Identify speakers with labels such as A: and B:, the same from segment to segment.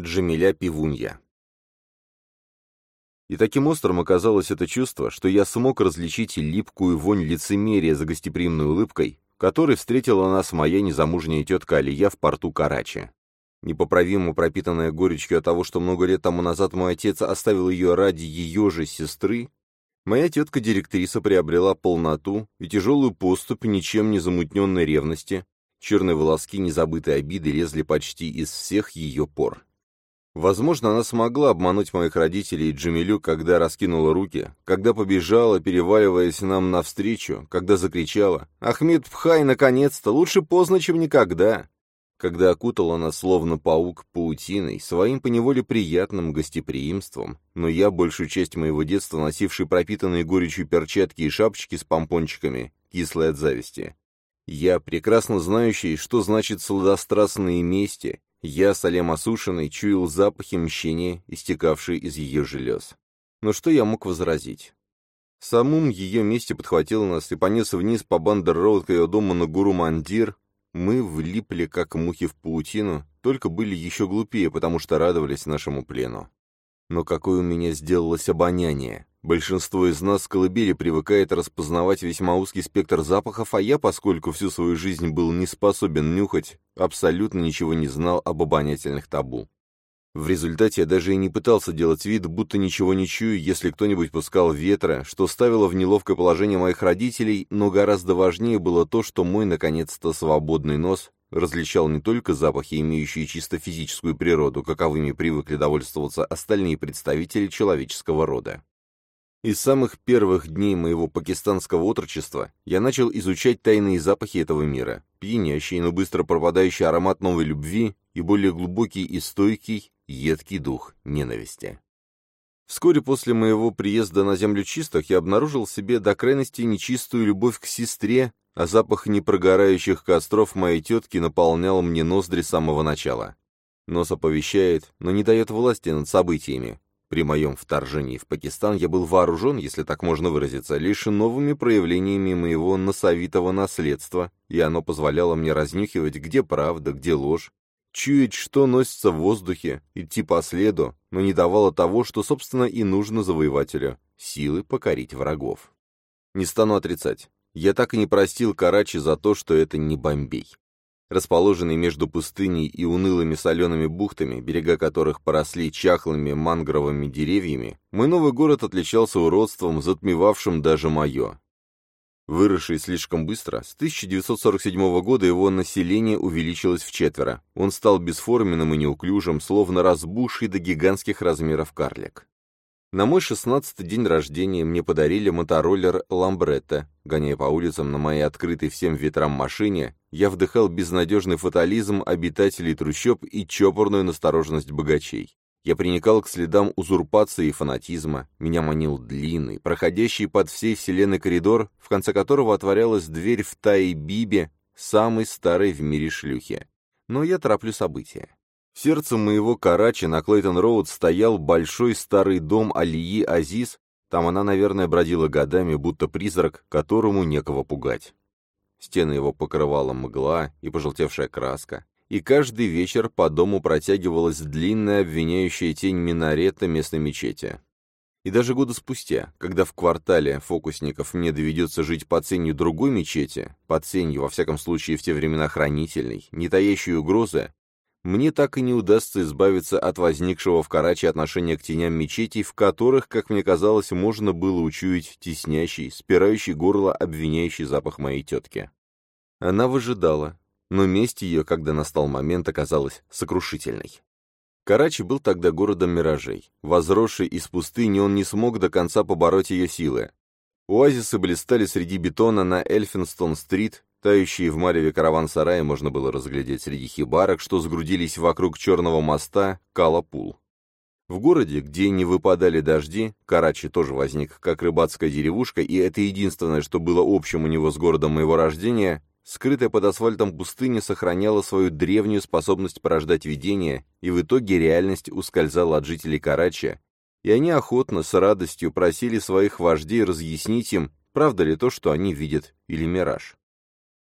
A: Джамиля Пивунья. И таким острым оказалось это чувство, что я смог различить липкую вонь лицемерия за гостеприимной улыбкой, которой встретила нас моя незамужняя тетка Алия в порту Карачи. Непоправимо пропитанная горечью от того, что много лет тому назад мой отец оставил ее ради ее же сестры, моя тетка-директриса приобрела полноту и тяжелую поступь ничем не замутненной ревности, черные волоски незабытой обиды лезли почти из всех ее пор. Возможно, она смогла обмануть моих родителей и Джамилю, когда раскинула руки, когда побежала, переваливаясь нам навстречу, когда закричала «Ахмед Пхай, наконец-то! Лучше поздно, чем никогда!» когда окутала нас словно паук паутиной, своим поневоле приятным гостеприимством, но я большую часть моего детства носивший пропитанные горечью перчатки и шапочки с помпончиками, кислой от зависти. Я, прекрасно знающий, что значит сладострастие мести, я, Салем осушенный, чуял запахи мщения, истекавшие из ее желез. Но что я мог возразить? Самум ее мести подхватил нас и понес вниз по Бандер-Роуд к ее дому на Гуру-Мандир, мы влипли, как мухи в паутину, только были еще глупее, потому что радовались нашему плену. Но какое у меня сделалось обоняние. Большинство из нас с колыбели привыкает распознавать весьма узкий спектр запахов, а я, поскольку всю свою жизнь был не способен нюхать, абсолютно ничего не знал об обонятельных табу. В результате я даже и не пытался делать вид, будто ничего не чую, если кто-нибудь пускал ветра, что ставило в неловкое положение моих родителей, но гораздо важнее было то, что мой, наконец-то, свободный нос различал не только запахи, имеющие чисто физическую природу, каковыми привыкли довольствоваться остальные представители человеческого рода. Из самых первых дней моего пакистанского отрочества я начал изучать тайные запахи этого мира, пьянящий, но быстро пропадающий аромат новой любви и более глубокий и стойкий, едкий дух ненависти. Вскоре после моего приезда на землю чистых я обнаружил в себе до крайности нечистую любовь к сестре, а запах непрогорающих костров моей тетки наполнял мне ноздри с самого начала. Нос оповещает, но не дает власти над событиями. При моем вторжении в Пакистан я был вооружен, если так можно выразиться, лишь новыми проявлениями моего носовитого наследства, и оно позволяло мне разнюхивать, где правда, где ложь, чуять, что носится в воздухе, идти по следу, но не давало того, что, собственно, и нужно завоевателю — силы покорить врагов. Не стану отрицать, я так и не простил Карачи за то, что это не Бомбей. Расположенный между пустыней и унылыми солеными бухтами, берега которых поросли чахлыми мангровыми деревьями, мой новый город отличался уродством, затмевавшим даже мое. Выросший слишком быстро, с 1947 года его население увеличилось в четверо. Он стал бесформенным и неуклюжим, словно разбухший до гигантских размеров карлик. На мой шестнадцатый день рождения мне подарили мотороллер «Ламбретто». Гоняя по улицам на моей открытой всем ветрам машине, я вдыхал безнадежный фатализм обитателей трущоб и чопорную настороженность богачей. Я приникал к следам узурпации и фанатизма, меня манил длинный, проходящий под всей вселенной коридор, в конце которого отворялась дверь в Тай-Бибе, самой старой в мире шлюхи. Но я тороплю события. В сердце моего Карачи на Клейтон-Роуд стоял большой старый дом Алии Азиз, там она, наверное, бродила годами, будто призрак, которому некого пугать. Стены его покрывала мгла и пожелтевшая краска и каждый вечер по дому протягивалась длинная обвиняющая тень минарета местной мечети. И даже года спустя, когда в квартале фокусников мне доведется жить под сенью другой мечети, под сенью, во всяком случае, в те времена хранительной, не таящей угрозы, мне так и не удастся избавиться от возникшего в Карачи отношения к теням мечетей, в которых, как мне казалось, можно было учуять теснящий, спирающий горло обвиняющий запах моей тетки. Она выжидала, но месть ее, когда настал момент, оказалась сокрушительной. Карачи был тогда городом миражей. Возросший из пустыни, он не смог до конца побороть ее силы. Оазисы блистали среди бетона на Эльфинстон-стрит, тающие в мареве караван-сарае можно было разглядеть среди хибарок, что сгрудились вокруг черного моста Калапул. В городе, где не выпадали дожди, Карачи тоже возник как рыбацкая деревушка, и это единственное, что было общим у него с городом моего рождения, скрытая под асфальтом пустыня сохраняла свою древнюю способность порождать видения, и в итоге реальность ускользала от жителей Карача, и они охотно, с радостью просили своих вождей разъяснить им, правда ли то, что они видят, или мираж.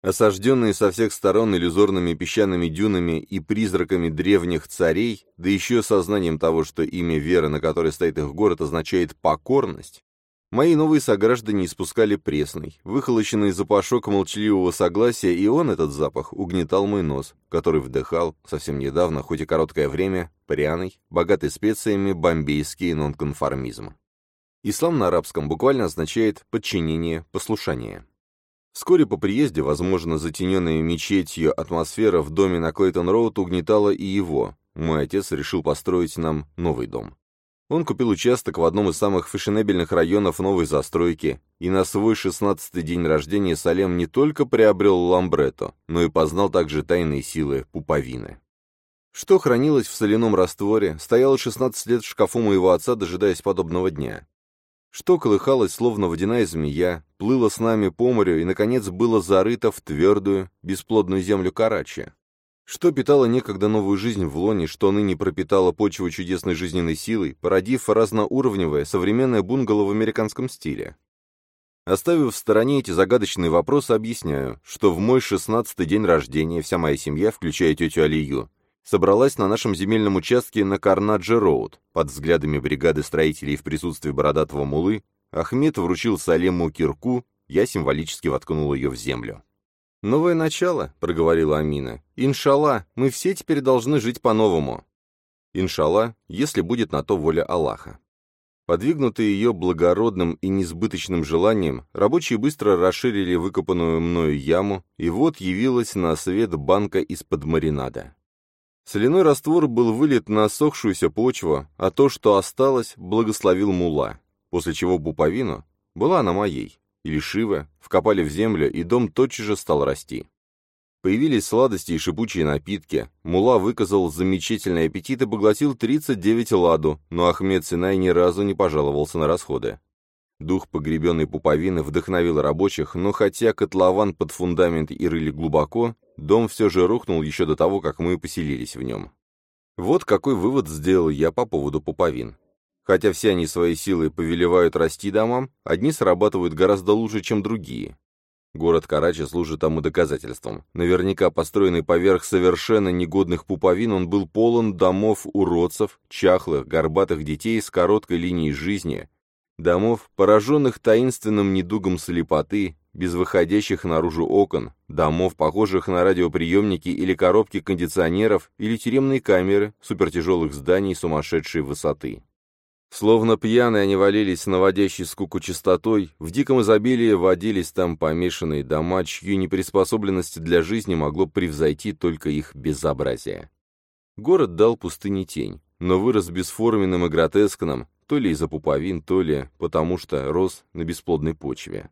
A: Осажденные со всех сторон иллюзорными песчаными дюнами и призраками древних царей, да еще сознанием того, что имя веры, на которой стоит их город, означает «покорность», мои новые сограждане испускали пресный, выхолощенный запашок молчаливого согласия, и он, этот запах, угнетал мой нос, который вдыхал, совсем недавно, хоть и короткое время, пряный, богатый специями бомбейский нонконформизм. Ислам на арабском буквально означает «подчинение, послушание». Вскоре по приезде, возможно, затененная мечетью атмосфера в доме на Клейтон-Роуд угнетала и его. Мой отец решил построить нам новый дом. Он купил участок в одном из самых фешенебельных районов новой застройки, и на свой шестнадцатый день рождения Салем не только приобрел ламбретто, но и познал также тайные силы пуповины. Что хранилось в соляном растворе, стояло 16 лет в шкафу моего отца, дожидаясь подобного дня что колыхалось, словно водяная змея, плыло с нами по морю и, наконец, было зарыто в твердую, бесплодную землю Карачи. Что питало некогда новую жизнь в лоне, что ныне пропитало почву чудесной жизненной силой, породив разноуровневое, современное бунгало в американском стиле. Оставив в стороне эти загадочные вопросы, объясняю, что в мой шестнадцатый день рождения вся моя семья, включая тетю Алию, собралась на нашем земельном участке на Карнаджи-Роуд. Под взглядами бригады строителей в присутствии бородатого мулы Ахмед вручил Салему кирку, я символически воткнул ее в землю. «Новое начало», — проговорила Амина. «Иншалла, мы все теперь должны жить по-новому». «Иншалла, если будет на то воля Аллаха». Подвигнутые ее благородным и несбыточным желанием, рабочие быстро расширили выкопанную мною яму, и вот явилась на свет банка из-под маринада. Соляной раствор был вылит на сохшуюся почву, а то, что осталось, благословил мула, после чего буповину, была она моей, или шива, вкопали в землю, и дом тотчас же стал расти. Появились сладости и шипучие напитки, мула выказал замечательный аппетит и поглотил 39 ладу, но Ахмед Синай ни разу не пожаловался на расходы. Дух погребенной пуповины вдохновил рабочих, но хотя котлован под фундамент и рыли глубоко, Дом все же рухнул еще до того, как мы поселились в нем. Вот какой вывод сделал я по поводу пуповин. Хотя все они своей силой повелевают расти домам, одни срабатывают гораздо лучше, чем другие. Город Карачи служит тому доказательством. Наверняка построенный поверх совершенно негодных пуповин, он был полон домов уродцев, чахлых, горбатых детей с короткой линией жизни, домов, пораженных таинственным недугом слепоты, без выходящих наружу окон, домов, похожих на радиоприемники или коробки кондиционеров, или тюремные камеры, супертяжелых зданий сумасшедшей высоты. Словно пьяные они валились наводящей скуку частотой, в диком изобилии водились там помешанные дома, чью неприспособленность для жизни могло превзойти только их безобразие. Город дал пустыне тень, но вырос бесформенным и гротескным, то ли из-за пуповин, то ли потому что рос на бесплодной почве.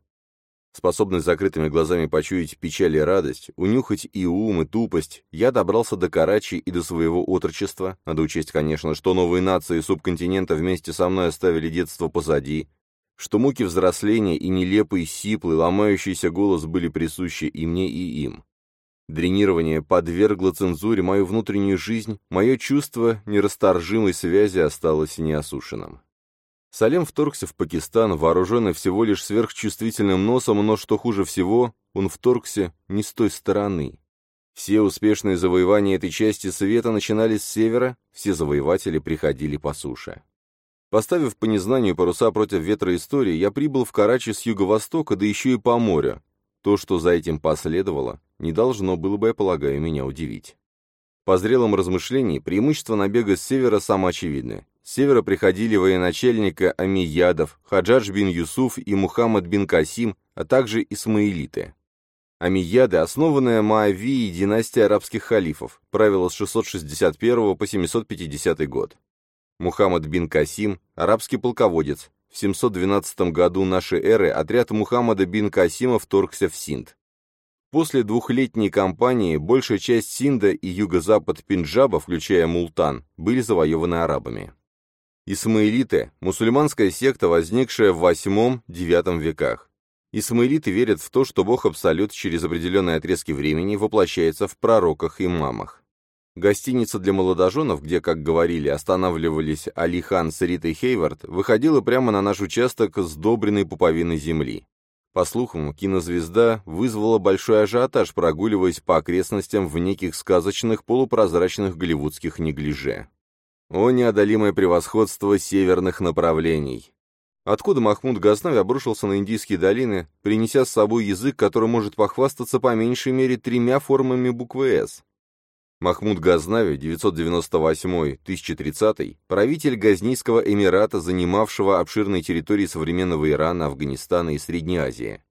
A: Способный с закрытыми глазами почуять печаль и радость, унюхать и ум, и тупость, я добрался до Карачи и до своего отрочества. Надо учесть, конечно, что новые нации субконтинента вместе со мной оставили детство позади, что муки взросления и нелепый, сиплый, ломающийся голос были присущи и мне, и им. Дренирование подвергло цензуре мою внутреннюю жизнь, мое чувство нерасторжимой связи осталось неосушенным. Салем вторгся в Пакистан, вооруженный всего лишь сверхчувствительным носом, но, что хуже всего, он вторгся не с той стороны. Все успешные завоевания этой части света начинались с севера, все завоеватели приходили по суше. Поставив по незнанию паруса против ветра истории, я прибыл в Карачи с юго-востока, да еще и по морю. То, что за этим последовало, не должно было бы, я полагаю, меня удивить. По зрелом размышлении, преимущество набега с севера самоочевидны. С севера приходили военачальника Амиядов, Хаджадж бин Юсуф и Мухаммад бин Касим, а также исмаилиты. Амияды, основанная Моавией династия арабских халифов, правила с 661 по 750 год. Мухаммад бин Касим, арабский полководец. В 712 году нашей эры отряд Мухаммада бин Касима вторгся в Синд. После двухлетней кампании большая часть Синда и юго-запад Пенджаба, включая Мултан, были завоеваны арабами. Исмаилиты – мусульманская секта, возникшая в VIII-IX веках. Исмаилиты верят в то, что Бог Абсолют через определенные отрезки времени воплощается в пророках и мамах. Гостиница для молодоженов, где, как говорили, останавливались Алихан с Ритой Хейвард, выходила прямо на наш участок с добренной пуповиной земли. По слухам, кинозвезда вызвала большой ажиотаж, прогуливаясь по окрестностям в неких сказочных полупрозрачных голливудских неглиже. О неодолимое превосходство северных направлений! Откуда Махмуд Газнави обрушился на индийские долины, принеся с собой язык, который может похвастаться по меньшей мере тремя формами буквы «С»? Махмуд Газнави, 998-1030, правитель Газнийского эмирата, занимавшего обширные территории современного Ирана, Афганистана и Средней Азии.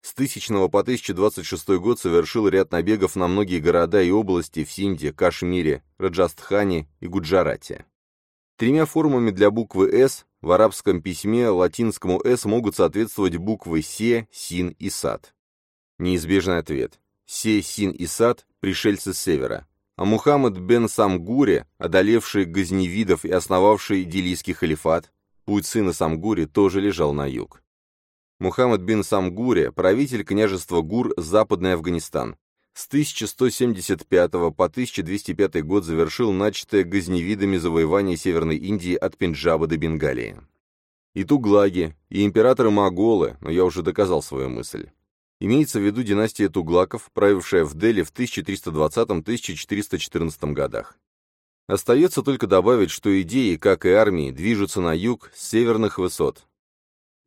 A: С 1000 по 1026 год совершил ряд набегов на многие города и области в Синде, Кашмире, Раджастхане и Гуджарате. Тремя формами для буквы «С» в арабском письме латинскому «С» могут соответствовать буквы «Се», «Син» и «Сад». Неизбежный ответ. «Се», «Син» и «Сад» – пришельцы с севера, а Мухаммад бен Самгуре, одолевший газневидов и основавший Делийский халифат, путь сына Самгури тоже лежал на юг. Мухаммад бен Самгуре, правитель княжества Гур, Западный Афганистан. С 1175 по 1205 год завершил начатое газневидами завоевание Северной Индии от Пенджаба до Бенгалии. И Туглаги, и императоры-моголы, но я уже доказал свою мысль. Имеется в виду династия Туглаков, правившая в Дели в 1320-1414 годах. Остается только добавить, что идеи, как и армии, движутся на юг с северных высот.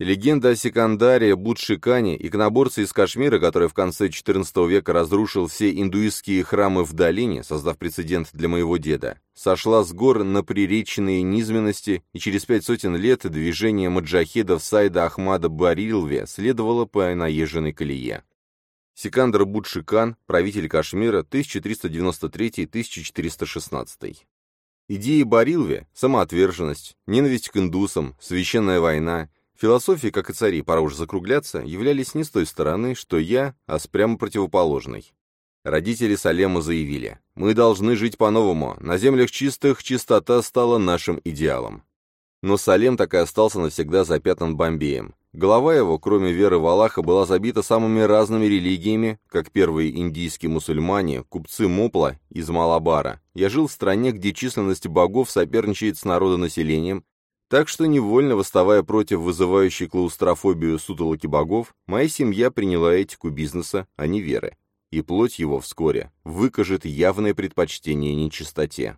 A: Легенда о Секандаре Будшикане, иконоборце из Кашмира, который в конце XIV века разрушил все индуистские храмы в долине, создав прецедент для моего деда, сошла с гор на приреченные низменности, и через пять сотен лет движение маджахедов Сайда Ахмада Барилве следовало по наезженной колее. Секандр Будшикан, правитель Кашмира, 1393-1416. Идеи Барилве – самоотверженность, ненависть к индусам, священная война – Философии, как и цари, пора уже закругляться, являлись не с той стороны, что я, а с прямо противоположной. Родители Салема заявили, «Мы должны жить по-новому, на землях чистых чистота стала нашим идеалом». Но Салем так и остался навсегда запятнан Бомбеем. Голова его, кроме веры в Аллаха, была забита самыми разными религиями, как первые индийские мусульмане, купцы Мопла из Малабара. Я жил в стране, где численность богов соперничает с народонаселением, так что, невольно восставая против вызывающей клаустрофобию сутолоки богов, моя семья приняла этику бизнеса, а не веры. И плоть его вскоре выкажет явное предпочтение нечистоте.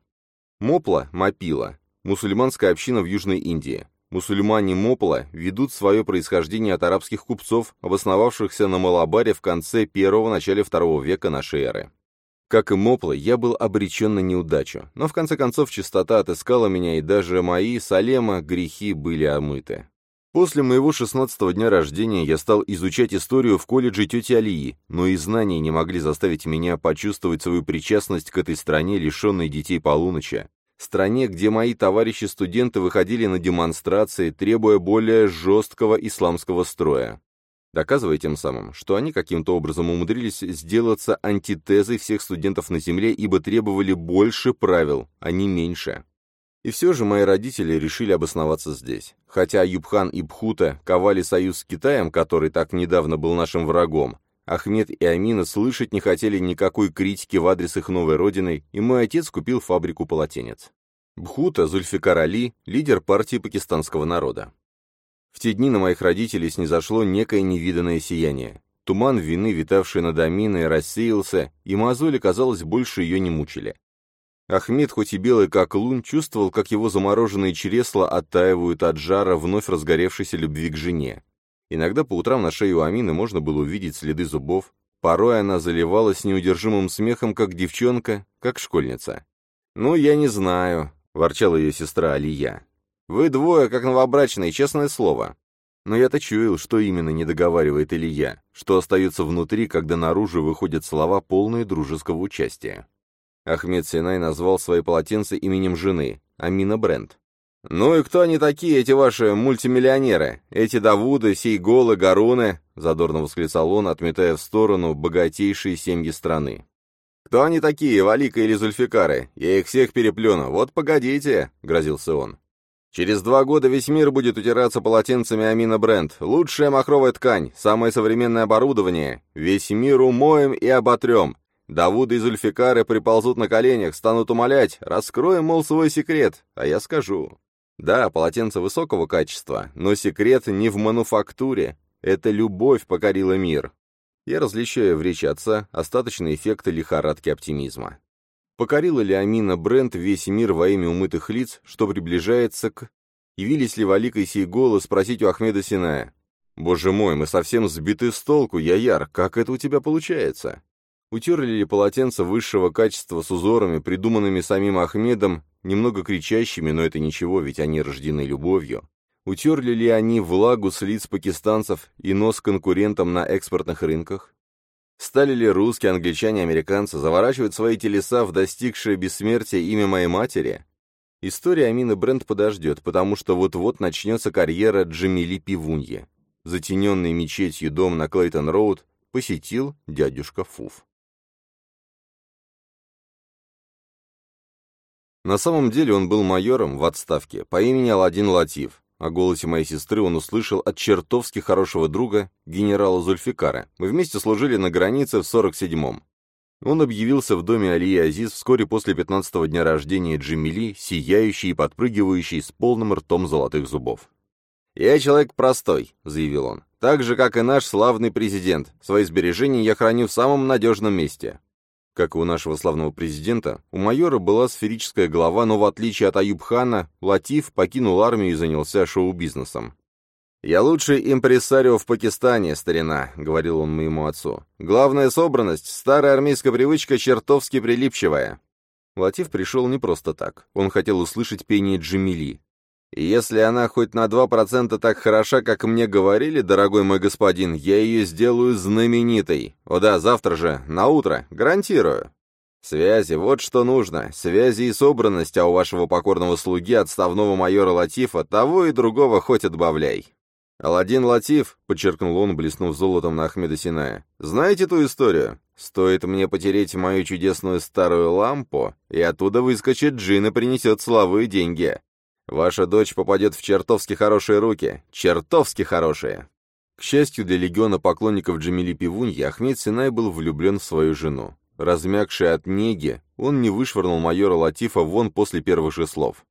A: Мопла, Мапила, мусульманская община в Южной Индии. Мусульмане Мопла ведут свое происхождение от арабских купцов, обосновавшихся на Малабаре в конце первого-начале второго века нашей эры. Как и Мопла, я был обречен на неудачу, но в конце концов чистота отыскала меня, и даже мои, Салема, грехи были омыты. После моего шестнадцатого дня рождения я стал изучать историю в колледже тети Алии, но и знания не могли заставить меня почувствовать свою причастность к этой стране, лишенной детей полуночи. Стране, где мои товарищи-студенты выходили на демонстрации, требуя более жесткого исламского строя доказывая тем самым, что они каким-то образом умудрились сделаться антитезой всех студентов на Земле, ибо требовали больше правил, а не меньше. И все же мои родители решили обосноваться здесь. Хотя Юбхан и Бхута ковали союз с Китаем, который так недавно был нашим врагом, Ахмед и Амина слышать не хотели никакой критики в адрес их новой родины, и мой отец купил фабрику полотенец. Бхута Зульфикар Али, лидер партии пакистанского народа. В те дни на моих родителей снизошло некое невиданное сияние. Туман вины, витавший над Аминой, рассеялся, и мозоли, казалось, больше ее не мучили. Ахмед, хоть и белый как лун, чувствовал, как его замороженные чресла оттаивают от жара вновь разгоревшейся любви к жене. Иногда по утрам на шее у Амины можно было увидеть следы зубов, порой она заливалась неудержимым смехом, как девчонка, как школьница. «Ну, я не знаю», — ворчала ее сестра Алия. Вы двое, как новобрачные, честное слово. Но я-то чуял, что именно не договаривает Илья, что остается внутри, когда наружу выходят слова, полные дружеского участия. Ахмед Синай назвал свои полотенца именем жены, Амина Брент. «Ну и кто они такие, эти ваши мультимиллионеры? Эти Давуды, Сейголы, Гаруны?» — задорно восклицал он, отметая в сторону богатейшие семьи страны. «Кто они такие, Валика или Зульфикары? Я их всех переплюну. Вот погодите!» — грозился он. Через два года весь мир будет утираться полотенцами Амина Бренд. Лучшая махровая ткань, самое современное оборудование. Весь мир умоем и оботрем. Давуды и Зульфикары приползут на коленях, станут умолять. Раскроем, мол, свой секрет. А я скажу. Да, полотенце высокого качества, но секрет не в мануфактуре. Это любовь покорила мир. Я различаю в речи отца остаточные эффекты лихорадки оптимизма. Покорила ли Амина Брент весь мир во имя умытых лиц, что приближается к... Явились ли Валика и сей голос спросить у Ахмеда Синая? «Боже мой, мы совсем сбиты с толку, Яяр, как это у тебя получается?» Утерли ли полотенца высшего качества с узорами, придуманными самим Ахмедом, немного кричащими, но это ничего, ведь они рождены любовью? Утерли ли они влагу с лиц пакистанцев и нос конкурентам на экспортных рынках? Стали ли русские, англичане, американцы заворачивать свои телеса в достигшее бессмертия имя моей матери? История Амины Брент подождет, потому что вот-вот начнется карьера Джамили Пивуньи. Затененный мечетью дом на Клейтон-Роуд посетил дядюшка Фуф. На самом деле он был майором в отставке по имени Аладдин Латиф, о голосе моей сестры он услышал от чертовски хорошего друга, генерала Зульфикара. Мы вместе служили на границе в 47-м. Он объявился в доме Алии Азиз вскоре после 15-го дня рождения Джемили, сияющий и подпрыгивающий с полным ртом золотых зубов. «Я человек простой», — заявил он. «Так же, как и наш славный президент. Свои сбережения я храню в самом надежном месте. Как и у нашего славного президента, у майора была сферическая голова, но в отличие от Аюбхана, Латиф покинул армию и занялся шоу-бизнесом. «Я лучший импресарио в Пакистане, старина», — говорил он моему отцу. «Главная собранность, старая армейская привычка чертовски прилипчивая». Латиф пришел не просто так. Он хотел услышать пение Джамили. Если она хоть на два процента так хороша, как мне говорили, дорогой мой господин, я ее сделаю знаменитой. О да, завтра же, на утро, гарантирую. Связи, вот что нужно. Связи и собранность, а у вашего покорного слуги, отставного майора Латифа, того и другого хоть отбавляй. «Аладдин Латиф», — подчеркнул он, блеснув золотом на Ахмеда Синая, — «знаете ту историю? Стоит мне потереть мою чудесную старую лампу, и оттуда выскочит джин и принесет славу и деньги. Ваша дочь попадет в чертовски хорошие руки. Чертовски хорошие!» К счастью для легиона поклонников Джамили Пивуньи, Ахмед Синай был влюблен в свою жену. Размягший от неги, он не вышвырнул майора Латифа вон после первых же слов.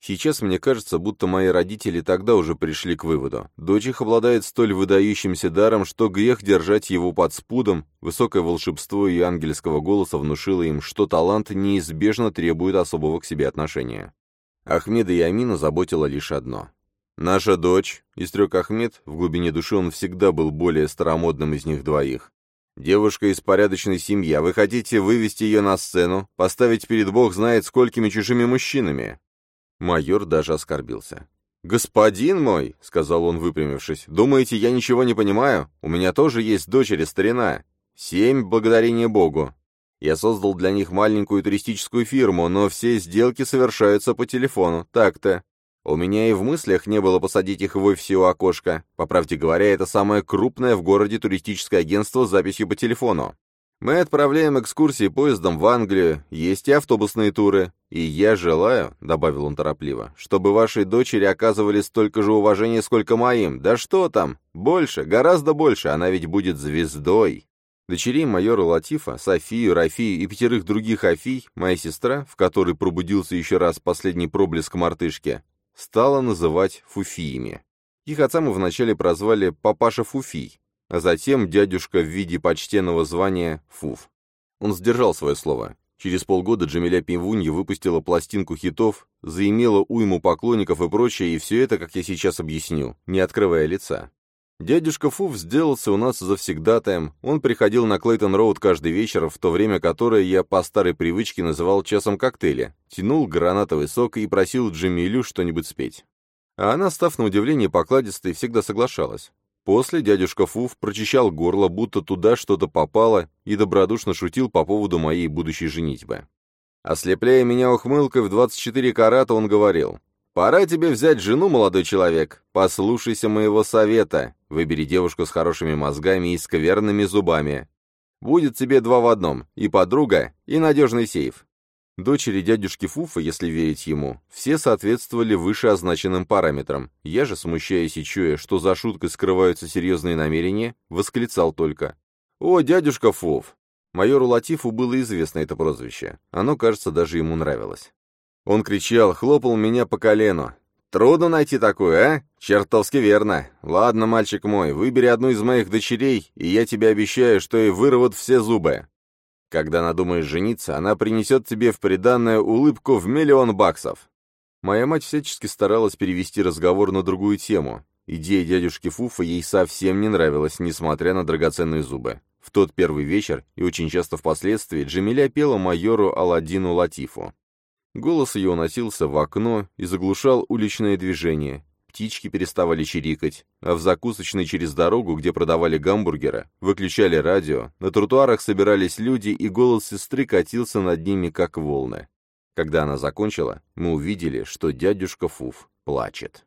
A: Сейчас мне кажется, будто мои родители тогда уже пришли к выводу. Дочь их обладает столь выдающимся даром, что грех держать его под спудом, высокое волшебство и ангельского голоса внушило им, что талант неизбежно требует особого к себе отношения. Ахмеда и Амина заботило лишь одно. «Наша дочь», — истрек Ахмед, в глубине души он всегда был более старомодным из них двоих. «Девушка из порядочной семьи, а вы хотите вывести ее на сцену, поставить перед бог знает сколькими чужими мужчинами?» Майор даже оскорбился. «Господин мой», — сказал он, выпрямившись, — «думаете, я ничего не понимаю? У меня тоже есть дочери, старина. Семь, благодарение Богу. Я создал для них маленькую туристическую фирму, но все сделки совершаются по телефону, так-то. У меня и в мыслях не было посадить их в офисе у окошка. По правде говоря, это самое крупное в городе туристическое агентство с записью по телефону. Мы отправляем экскурсии поездом в Англию, есть и автобусные туры. И я желаю, — добавил он торопливо, — чтобы вашей дочери оказывали столько же уважения, сколько моим. Да что там? Больше, гораздо больше, она ведь будет звездой. Дочерей майора Латифа, Софию, Рафию и пятерых других Афий, моя сестра, в которой пробудился еще раз последний проблеск мартышки, стала называть фуфиями. Их отца мы вначале прозвали «папаша Фуфий», а затем дядюшка в виде почтенного звания Фуф. Он сдержал свое слово. Через полгода Джамиля Пивунья выпустила пластинку хитов, заимела уйму поклонников и прочее, и все это, как я сейчас объясню, не открывая лица. Дядюшка Фуф сделался у нас завсегдатаем. Он приходил на Клейтон-Роуд каждый вечер, в то время которое я по старой привычке называл часом коктейля, тянул гранатовый сок и просил Джамилю что-нибудь спеть. А она, став на удивление покладистой, всегда соглашалась. После дядюшка Фуф прочищал горло, будто туда что-то попало, и добродушно шутил по поводу моей будущей женитьбы. Ослепляя меня ухмылкой в 24 карата, он говорил, «Пора тебе взять жену, молодой человек. Послушайся моего совета. Выбери девушку с хорошими мозгами и скверными зубами. Будет тебе два в одном, и подруга, и надежный сейф». Дочери дядюшки Фуфа, если верить ему, все соответствовали вышеозначенным параметрам. Я же, смущаясь и чуя, что за шуткой скрываются серьезные намерения, восклицал только. «О, дядюшка Фуф!» Майору Латифу было известно это прозвище. Оно, кажется, даже ему нравилось. Он кричал, хлопал меня по колену. Трудно найти такую, а? Чертовски верно. Ладно, мальчик мой, выбери одну из моих дочерей, и я тебе обещаю, что ей вырвут все зубы. Когда надумаешь жениться, она принесет тебе в приданное улыбку в миллион баксов. Моя мать всячески старалась перевести разговор на другую тему. Идея дядюшки Фуфа ей совсем не нравилась, несмотря на драгоценные зубы. В тот первый вечер, и очень часто впоследствии, Джамиля пела майору Аладдину Латифу. Голос ее уносился в окно и заглушал уличное движение. Птички переставали чирикать, а в закусочной через дорогу, где продавали гамбургеры, выключали радио, на тротуарах собирались люди, и голос сестры катился над ними, как волны. Когда она закончила, мы увидели, что дядюшка Фуф плачет.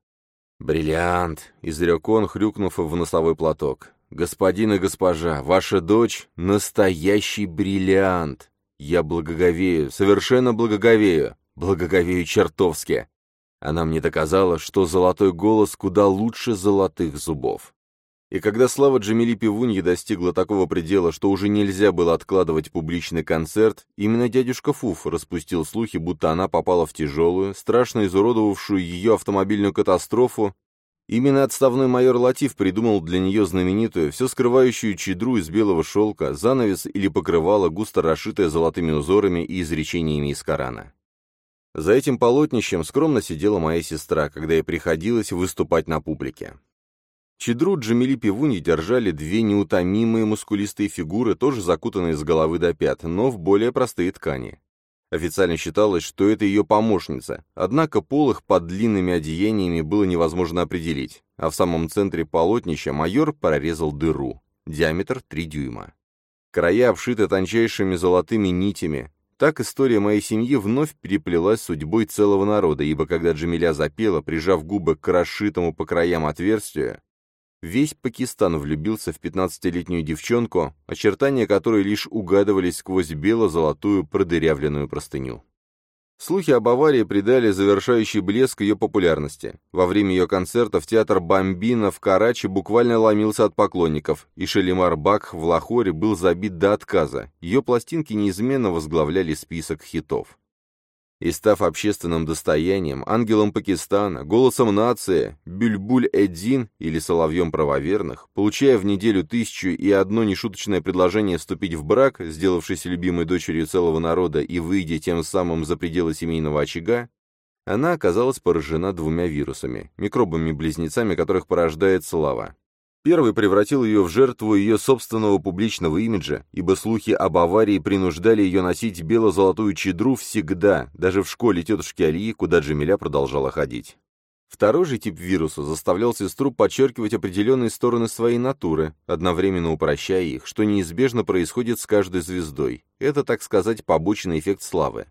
A: «Бриллиант!» — изрек он, хрюкнув в носовой платок. «Господин и госпожа, ваша дочь — настоящий бриллиант! Я благоговею, совершенно благоговею, благоговею чертовски. Она мне доказала, что золотой голос куда лучше золотых зубов. И когда слава Джамили Пивуньи достигла такого предела, что уже нельзя было откладывать публичный концерт, именно дядюшка Фуф распустил слухи, будто она попала в тяжелую, страшно изуродовавшую ее автомобильную катастрофу Именно отставной майор Латиф придумал для нее знаменитую, все скрывающую чедру из белого шелка, занавес или покрывало, густо расшитое золотыми узорами и изречениями из Корана. За этим полотнищем скромно сидела моя сестра, когда ей приходилось выступать на публике. Чедру Джамили Пивуни держали две неутомимые мускулистые фигуры, тоже закутанные с головы до пят, но в более простые ткани. Официально считалось, что это ее помощница, однако пол их под длинными одеяниями было невозможно определить, а в самом центре полотнища майор прорезал дыру, диаметр 3 дюйма. Края обшиты тончайшими золотыми нитями. Так история моей семьи вновь переплелась судьбой целого народа, ибо когда Джамиля запела, прижав губы к расшитому по краям отверстию, Весь Пакистан влюбился в пятнадцатилетнюю девчонку, очертания которой лишь угадывались сквозь бело-золотую продырявленную простыню. Слухи об аварии придали завершающий блеск ее популярности. Во время ее концерта в театр Бамбина в Карачи буквально ломился от поклонников, и Шалимар Бак в Лахоре был забит до отказа. Ее пластинки неизменно возглавляли список хитов и став общественным достоянием, ангелом Пакистана, голосом нации, Бюльбуль-Эддин или соловьем правоверных, получая в неделю тысячу и одно нешуточное предложение вступить в брак, сделавшись любимой дочерью целого народа и выйдя тем самым за пределы семейного очага, она оказалась поражена двумя вирусами, микробами-близнецами, которых порождает слава. Первый превратил ее в жертву ее собственного публичного имиджа, ибо слухи об аварии принуждали ее носить бело-золотую чедру всегда, даже в школе тетушки Алии, куда Джамиля продолжала ходить. Второй же тип вируса заставлял сестру подчеркивать определенные стороны своей натуры, одновременно упрощая их, что неизбежно происходит с каждой звездой. Это, так сказать, побочный эффект славы.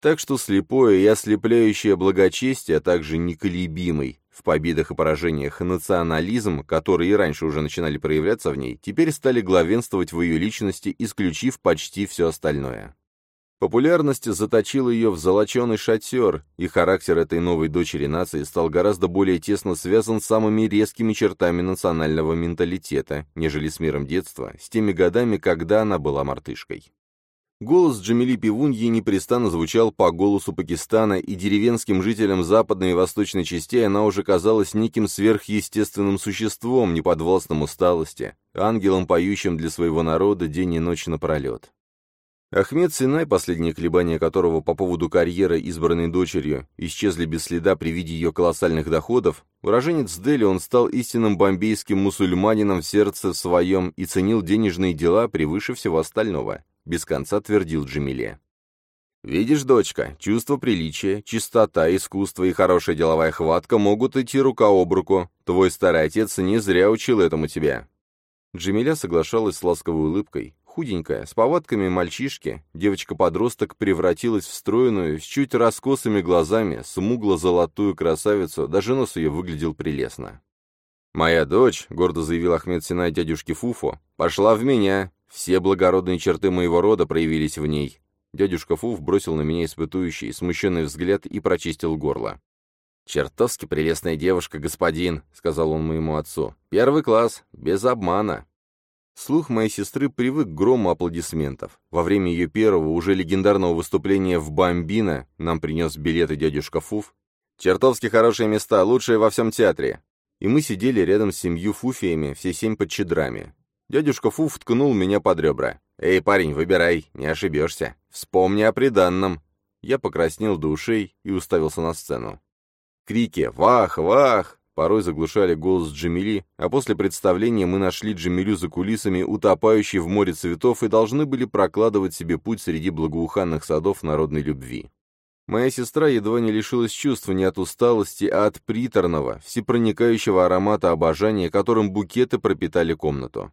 A: Так что слепое и ослепляющее благочестие, а также неколебимый в победах и поражениях национализм, которые и раньше уже начинали проявляться в ней, теперь стали главенствовать в ее личности, исключив почти все остальное. Популярность заточила ее в золоченый шатер, и характер этой новой дочери нации стал гораздо более тесно связан с самыми резкими чертами национального менталитета, нежели с миром детства, с теми годами, когда она была мартышкой. Голос Джамили Пивуньи непрестанно звучал по голосу Пакистана, и деревенским жителям западной и восточной частей она уже казалась неким сверхъестественным существом, неподвластным усталости, ангелом, поющим для своего народа день и ночь напролет. Ахмед Синай, последние колебания которого по поводу карьеры, избранной дочерью, исчезли без следа при виде ее колоссальных доходов, уроженец Дели он стал истинным бомбейским мусульманином в сердце своем и ценил денежные дела превыше всего остального без конца твердил Джамиле. «Видишь, дочка, чувство приличия, чистота, искусство и хорошая деловая хватка могут идти рука об руку. Твой старый отец не зря учил этому тебя». Джамиля соглашалась с ласковой улыбкой. Худенькая, с повадками мальчишки, девочка-подросток превратилась в стройную, с чуть раскосыми глазами, смугло-золотую красавицу, даже нос ее выглядел прелестно. «Моя дочь», — гордо заявил Ахмед Синай дядюшке Фуфу, — «пошла в меня, все благородные черты моего рода проявились в ней. Дядюшка Фуф бросил на меня испытующий, смущенный взгляд и прочистил горло. «Чертовски прелестная девушка, господин», — сказал он моему отцу. «Первый класс, без обмана». Слух моей сестры привык к грому аплодисментов. Во время ее первого, уже легендарного выступления в Бомбино нам принес билеты дядюшка Фуф. Чертовски хорошие места, лучшие во всем театре. И мы сидели рядом с семью фуфиями, все семь под чедрами. Дядюшка Фуф ткнул меня под ребра. «Эй, парень, выбирай, не ошибешься. Вспомни о приданном». Я покраснел до ушей и уставился на сцену. Крики «Вах! Вах!» порой заглушали голос Джамили, а после представления мы нашли Джамилю за кулисами, утопающей в море цветов, и должны были прокладывать себе путь среди благоуханных садов народной любви. Моя сестра едва не лишилась чувства не от усталости, а от приторного, всепроникающего аромата обожания, которым букеты пропитали комнату.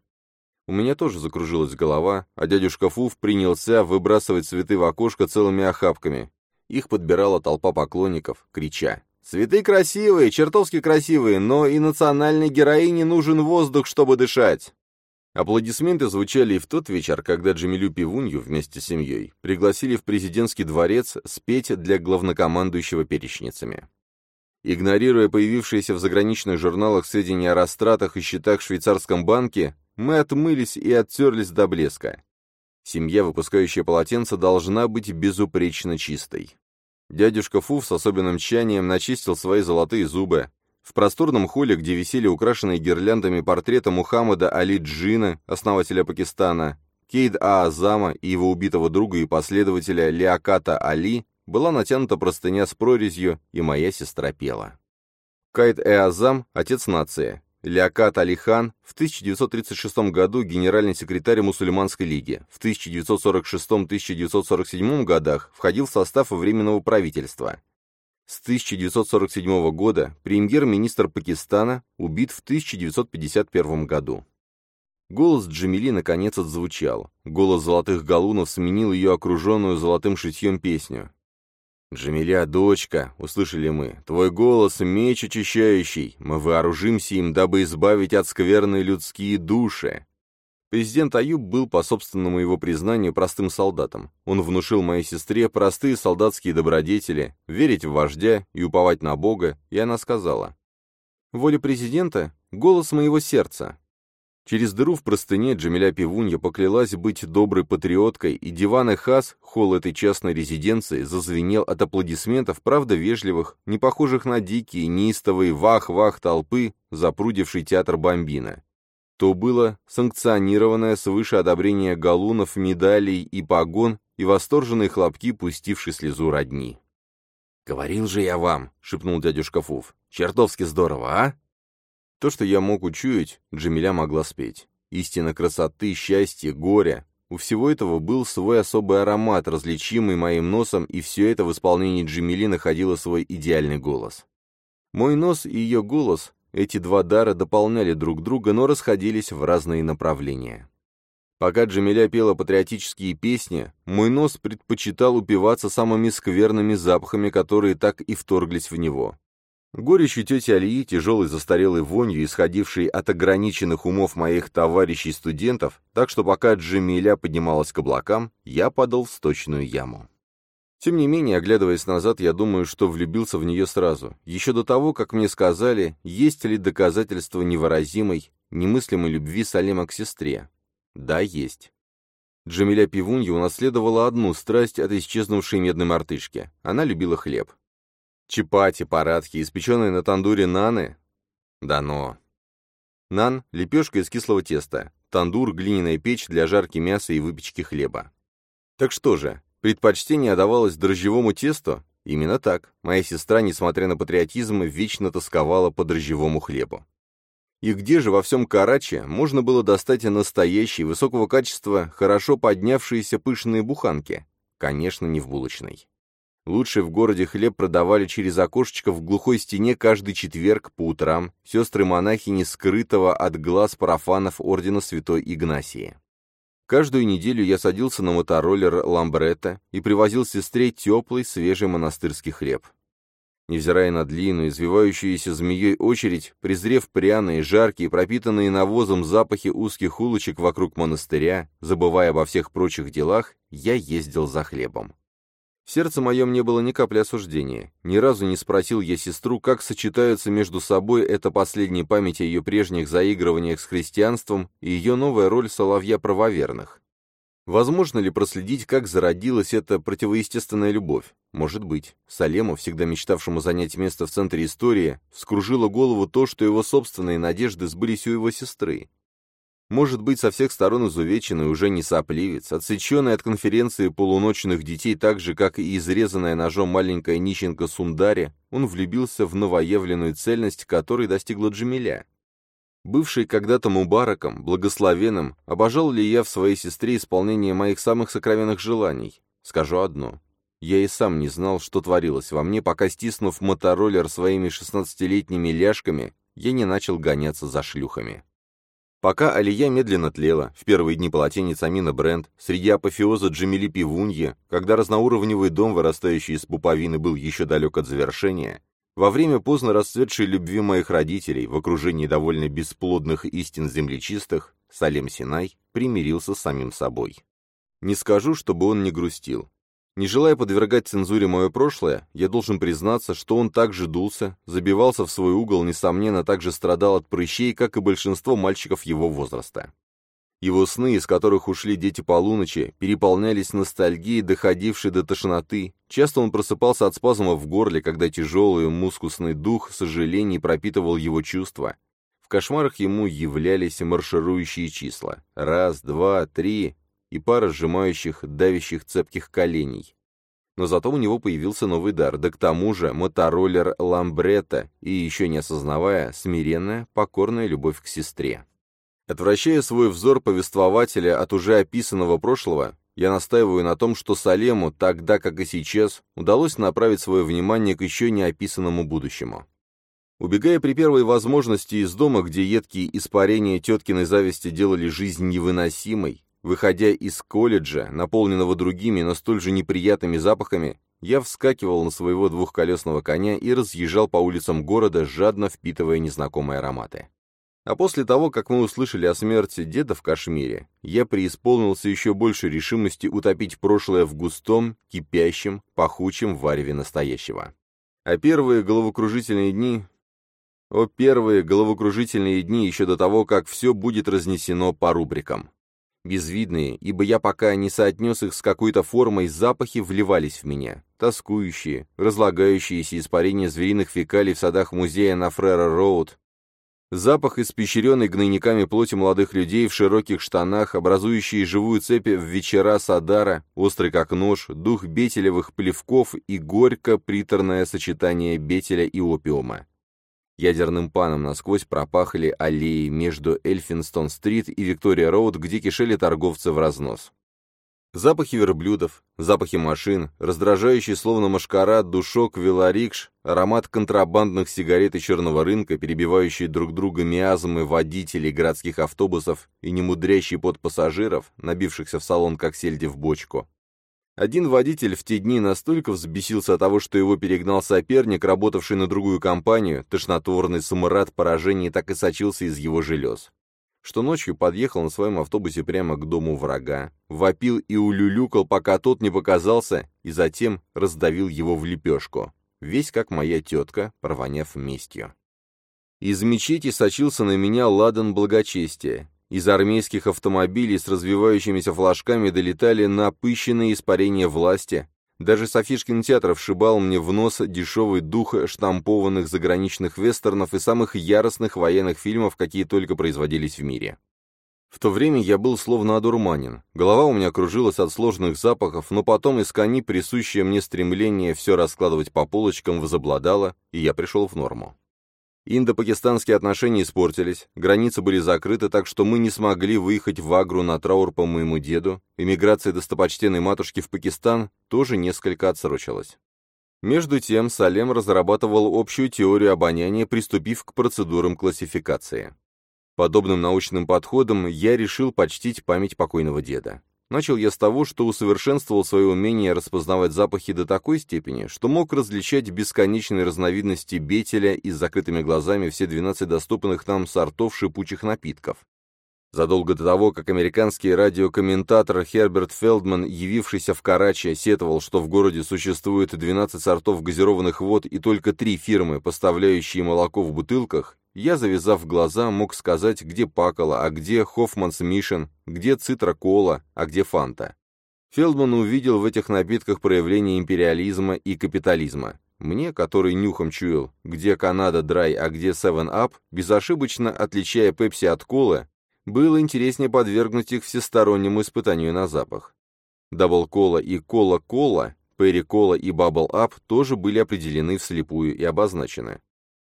A: У меня тоже закружилась голова, а дядюшка Фуф принялся выбрасывать цветы в окошко целыми охапками. Их подбирала толпа поклонников, крича. «Цветы красивые, чертовски красивые, но и национальной героине нужен воздух, чтобы дышать!» Аплодисменты звучали и в тот вечер, когда Джамилю Пивунью вместе с семьей пригласили в президентский дворец спеть для главнокомандующего перечницами. Игнорируя появившиеся в заграничных журналах сведения о растратах и счетах в швейцарском банке, мы отмылись и оттерлись до блеска. Семья, выпускающая полотенце, должна быть безупречно чистой. Дядюшка Фуф с особенным тщанием начистил свои золотые зубы. В просторном холле, где висели украшенные гирляндами портреты Мухаммада Али Джина, основателя Пакистана, Кейд Аазама и его убитого друга и последователя Лиаката Али, была натянута простыня с прорезью, и моя сестра пела. Кайд Эазам – отец нации, Леокат Алихан в 1936 году генеральный секретарь Мусульманской лиги, в 1946-1947 годах входил в состав Временного правительства. С 1947 года премьер-министр Пакистана убит в 1951 году. Голос Джамили наконец отзвучал. Голос золотых галунов сменил ее окруженную золотым шитьем песню. «Джамиля, дочка», — услышали мы, — «твой голос — меч очищающий, мы вооружимся им, дабы избавить от скверной людские души». Президент Аюб был, по собственному его признанию, простым солдатом. Он внушил моей сестре простые солдатские добродетели, верить в вождя и уповать на Бога, и она сказала, «Воля президента — голос моего сердца, Через дыру в простыне Джамиля Пивунья поклялась быть доброй патриоткой, и диван Эхас, холл этой частной резиденции, зазвенел от аплодисментов, правда вежливых, не похожих на дикие, неистовые вах-вах толпы, запрудивший театр Бомбина. То было санкционированное свыше одобрение галунов, медалей и погон и восторженные хлопки, пустившие слезу родни. «Говорил же я вам», — шепнул дядюшка Фуф, — «чертовски здорово, а?» То, что я мог учуять, Джамиля могла спеть. Истина красоты, счастья, горя. У всего этого был свой особый аромат, различимый моим носом, и все это в исполнении Джамили находило свой идеальный голос. Мой нос и ее голос, эти два дара дополняли друг друга, но расходились в разные направления. Пока Джамиля пела патриотические песни, мой нос предпочитал упиваться самыми скверными запахами, которые так и вторглись в него. Горечью тети Алии, тяжелой застарелой вонью, исходившей от ограниченных умов моих товарищей-студентов, так что пока Джамиля поднималась к облакам, я падал в сточную яму. Тем не менее, оглядываясь назад, я думаю, что влюбился в нее сразу, еще до того, как мне сказали, есть ли доказательства невыразимой, немыслимой любви Салема к сестре. Да, есть. Джамиля Пивунья унаследовала одну страсть от исчезнувшей медной мартышки. Она любила хлеб. Чапати, парадки, испеченные на тандуре наны? Да но. Нан – лепешка из кислого теста. Тандур – глиняная печь для жарки мяса и выпечки хлеба. Так что же, предпочтение отдавалось дрожжевому тесту? Именно так. Моя сестра, несмотря на патриотизм, вечно тосковала по дрожжевому хлебу. И где же во всем Караче можно было достать настоящие, высокого качества, хорошо поднявшиеся пышные буханки? Конечно, не в булочной. Лучший в городе хлеб продавали через окошечко в глухой стене каждый четверг по утрам сестры-монахини скрытого от глаз парафанов ордена Святой Игнасии. Каждую неделю я садился на мотороллер Ламбретта и привозил сестре теплый, свежий монастырский хлеб. Невзирая на длинную, извивающуюся змеей очередь, презрев пряные, жаркие, пропитанные навозом запахи узких улочек вокруг монастыря, забывая обо всех прочих делах, я ездил за хлебом. В сердце моем не было ни капли осуждения. Ни разу не спросил я сестру, как сочетаются между собой эта последняя память о ее прежних заигрываниях с христианством и ее новая роль соловья правоверных. Возможно ли проследить, как зародилась эта противоестественная любовь? Может быть. Салему, всегда мечтавшему занять место в центре истории, вскружило голову то, что его собственные надежды сбылись у его сестры. Может быть, со всех сторон изувеченный, уже не сопливец, отсеченный от конференции полуночных детей так же, как и изрезанная ножом маленькая нищенка Сундари, он влюбился в новоявленную цельность, которой достигла Джамиля. Бывший когда-то Мубараком, благословенным, обожал ли я в своей сестре исполнение моих самых сокровенных желаний? Скажу одно. Я и сам не знал, что творилось во мне, пока, стиснув мотороллер своими шестнадцатилетними ляжками, я не начал гоняться за шлюхами. Пока Алия медленно тлела, в первые дни полотенец Амина Бренд, среди апофеоза Джамили Пивуньи, когда разноуровневый дом, вырастающий из пуповины, был еще далек от завершения, во время поздно расцветшей любви моих родителей, в окружении довольно бесплодных истин землечистых, Салем Синай примирился с самим собой. Не скажу, чтобы он не грустил. Не желая подвергать цензуре мое прошлое, я должен признаться, что он также дулся, забивался в свой угол, несомненно, также страдал от прыщей, как и большинство мальчиков его возраста. Его сны, из которых ушли дети полуночи, переполнялись ностальгией, доходившей до тошноты. Часто он просыпался от спазмов в горле, когда тяжелый мускусный дух сожалений пропитывал его чувства. В кошмарах ему являлись марширующие числа. Раз, два, три, и пара сжимающих, давящих цепких коленей. Но зато у него появился новый дар, да к тому же мотороллер Ламбретта и, еще не осознавая, смиренная, покорная любовь к сестре. Отвращая свой взор повествователя от уже описанного прошлого, я настаиваю на том, что Салему, тогда как и сейчас, удалось направить свое внимание к еще не описанному будущему. Убегая при первой возможности из дома, где едкие испарения теткиной зависти делали жизнь невыносимой, Выходя из колледжа, наполненного другими, но столь же неприятными запахами, я вскакивал на своего двухколесного коня и разъезжал по улицам города, жадно впитывая незнакомые ароматы. А после того, как мы услышали о смерти деда в Кашмире, я преисполнился еще больше решимости утопить прошлое в густом, кипящем, пахучем вареве настоящего. А первые головокружительные дни... О, первые головокружительные дни еще до того, как все будет разнесено по рубрикам. Безвидные, ибо я пока не соотнес их с какой-то формой, запахи вливались в меня. Тоскующие, разлагающиеся испарения звериных фекалий в садах музея на Фрера-Роуд. Запах, испещренный гнойниками плоти молодых людей в широких штанах, образующие живую цепь в вечера Садара, острый как нож, дух бетелевых плевков и горько-приторное сочетание бетеля и опиума. Ядерным паном насквозь пропахли аллеи между Эльфинстон-стрит и Виктория-роуд, где кишели торговцы в разнос. Запахи верблюдов, запахи машин, раздражающий словно машкарад душок велорикш, аромат контрабандных сигарет и черного рынка, перебивающие друг друга миазмы водителей городских автобусов и немудрящий под пассажиров, набившихся в салон как сельди в бочку. Один водитель в те дни настолько взбесился от того, что его перегнал соперник, работавший на другую компанию, тошнотворный самурат поражений так и сочился из его желез, что ночью подъехал на своем автобусе прямо к дому врага, вопил и улюлюкал, пока тот не показался, и затем раздавил его в лепешку, весь как моя тетка, провоняв местью. Из мечети сочился на меня ладан благочестия, из армейских автомобилей с развивающимися флажками долетали напыщенные испарения власти. Даже Софиш кинотеатров шибал мне в нос дешевый дух штампованных заграничных вестернов и самых яростных военных фильмов, какие только производились в мире. В то время я был словно одурманен. Голова у меня кружилась от сложных запахов, но потом из кони присущее мне стремление все раскладывать по полочкам возобладало, и я пришел в норму. Индо-пакистанские отношения испортились, границы были закрыты, так что мы не смогли выехать в Агру на траур по моему деду, эмиграция достопочтенной матушки в Пакистан тоже несколько отсрочилась. Между тем Салем разрабатывал общую теорию обоняния, приступив к процедурам классификации. Подобным научным подходом я решил почтить память покойного деда. Начал я с того, что усовершенствовал свое умение распознавать запахи до такой степени, что мог различать бесконечные разновидности бетеля и с закрытыми глазами все 12 доступных нам сортов шипучих напитков. Задолго до того, как американский радиокомментатор Херберт Фелдман, явившийся в Карачи, сетовал, что в городе существует 12 сортов газированных вод и только три фирмы, поставляющие молоко в бутылках, я, завязав глаза, мог сказать, где Пакола, а где Хоффманс Мишен, где Цитра Кола, а где Фанта. Фелдман увидел в этих напитках проявление империализма и капитализма. Мне, который нюхом чуял, где Canada Dry, а где Seven Up, безошибочно отличая Пепси от колы, было интереснее подвергнуть их всестороннему испытанию на запах. Double Cola и Coca-Cola, Perri Cola и Bubble Up тоже были определены вслепую и обозначены.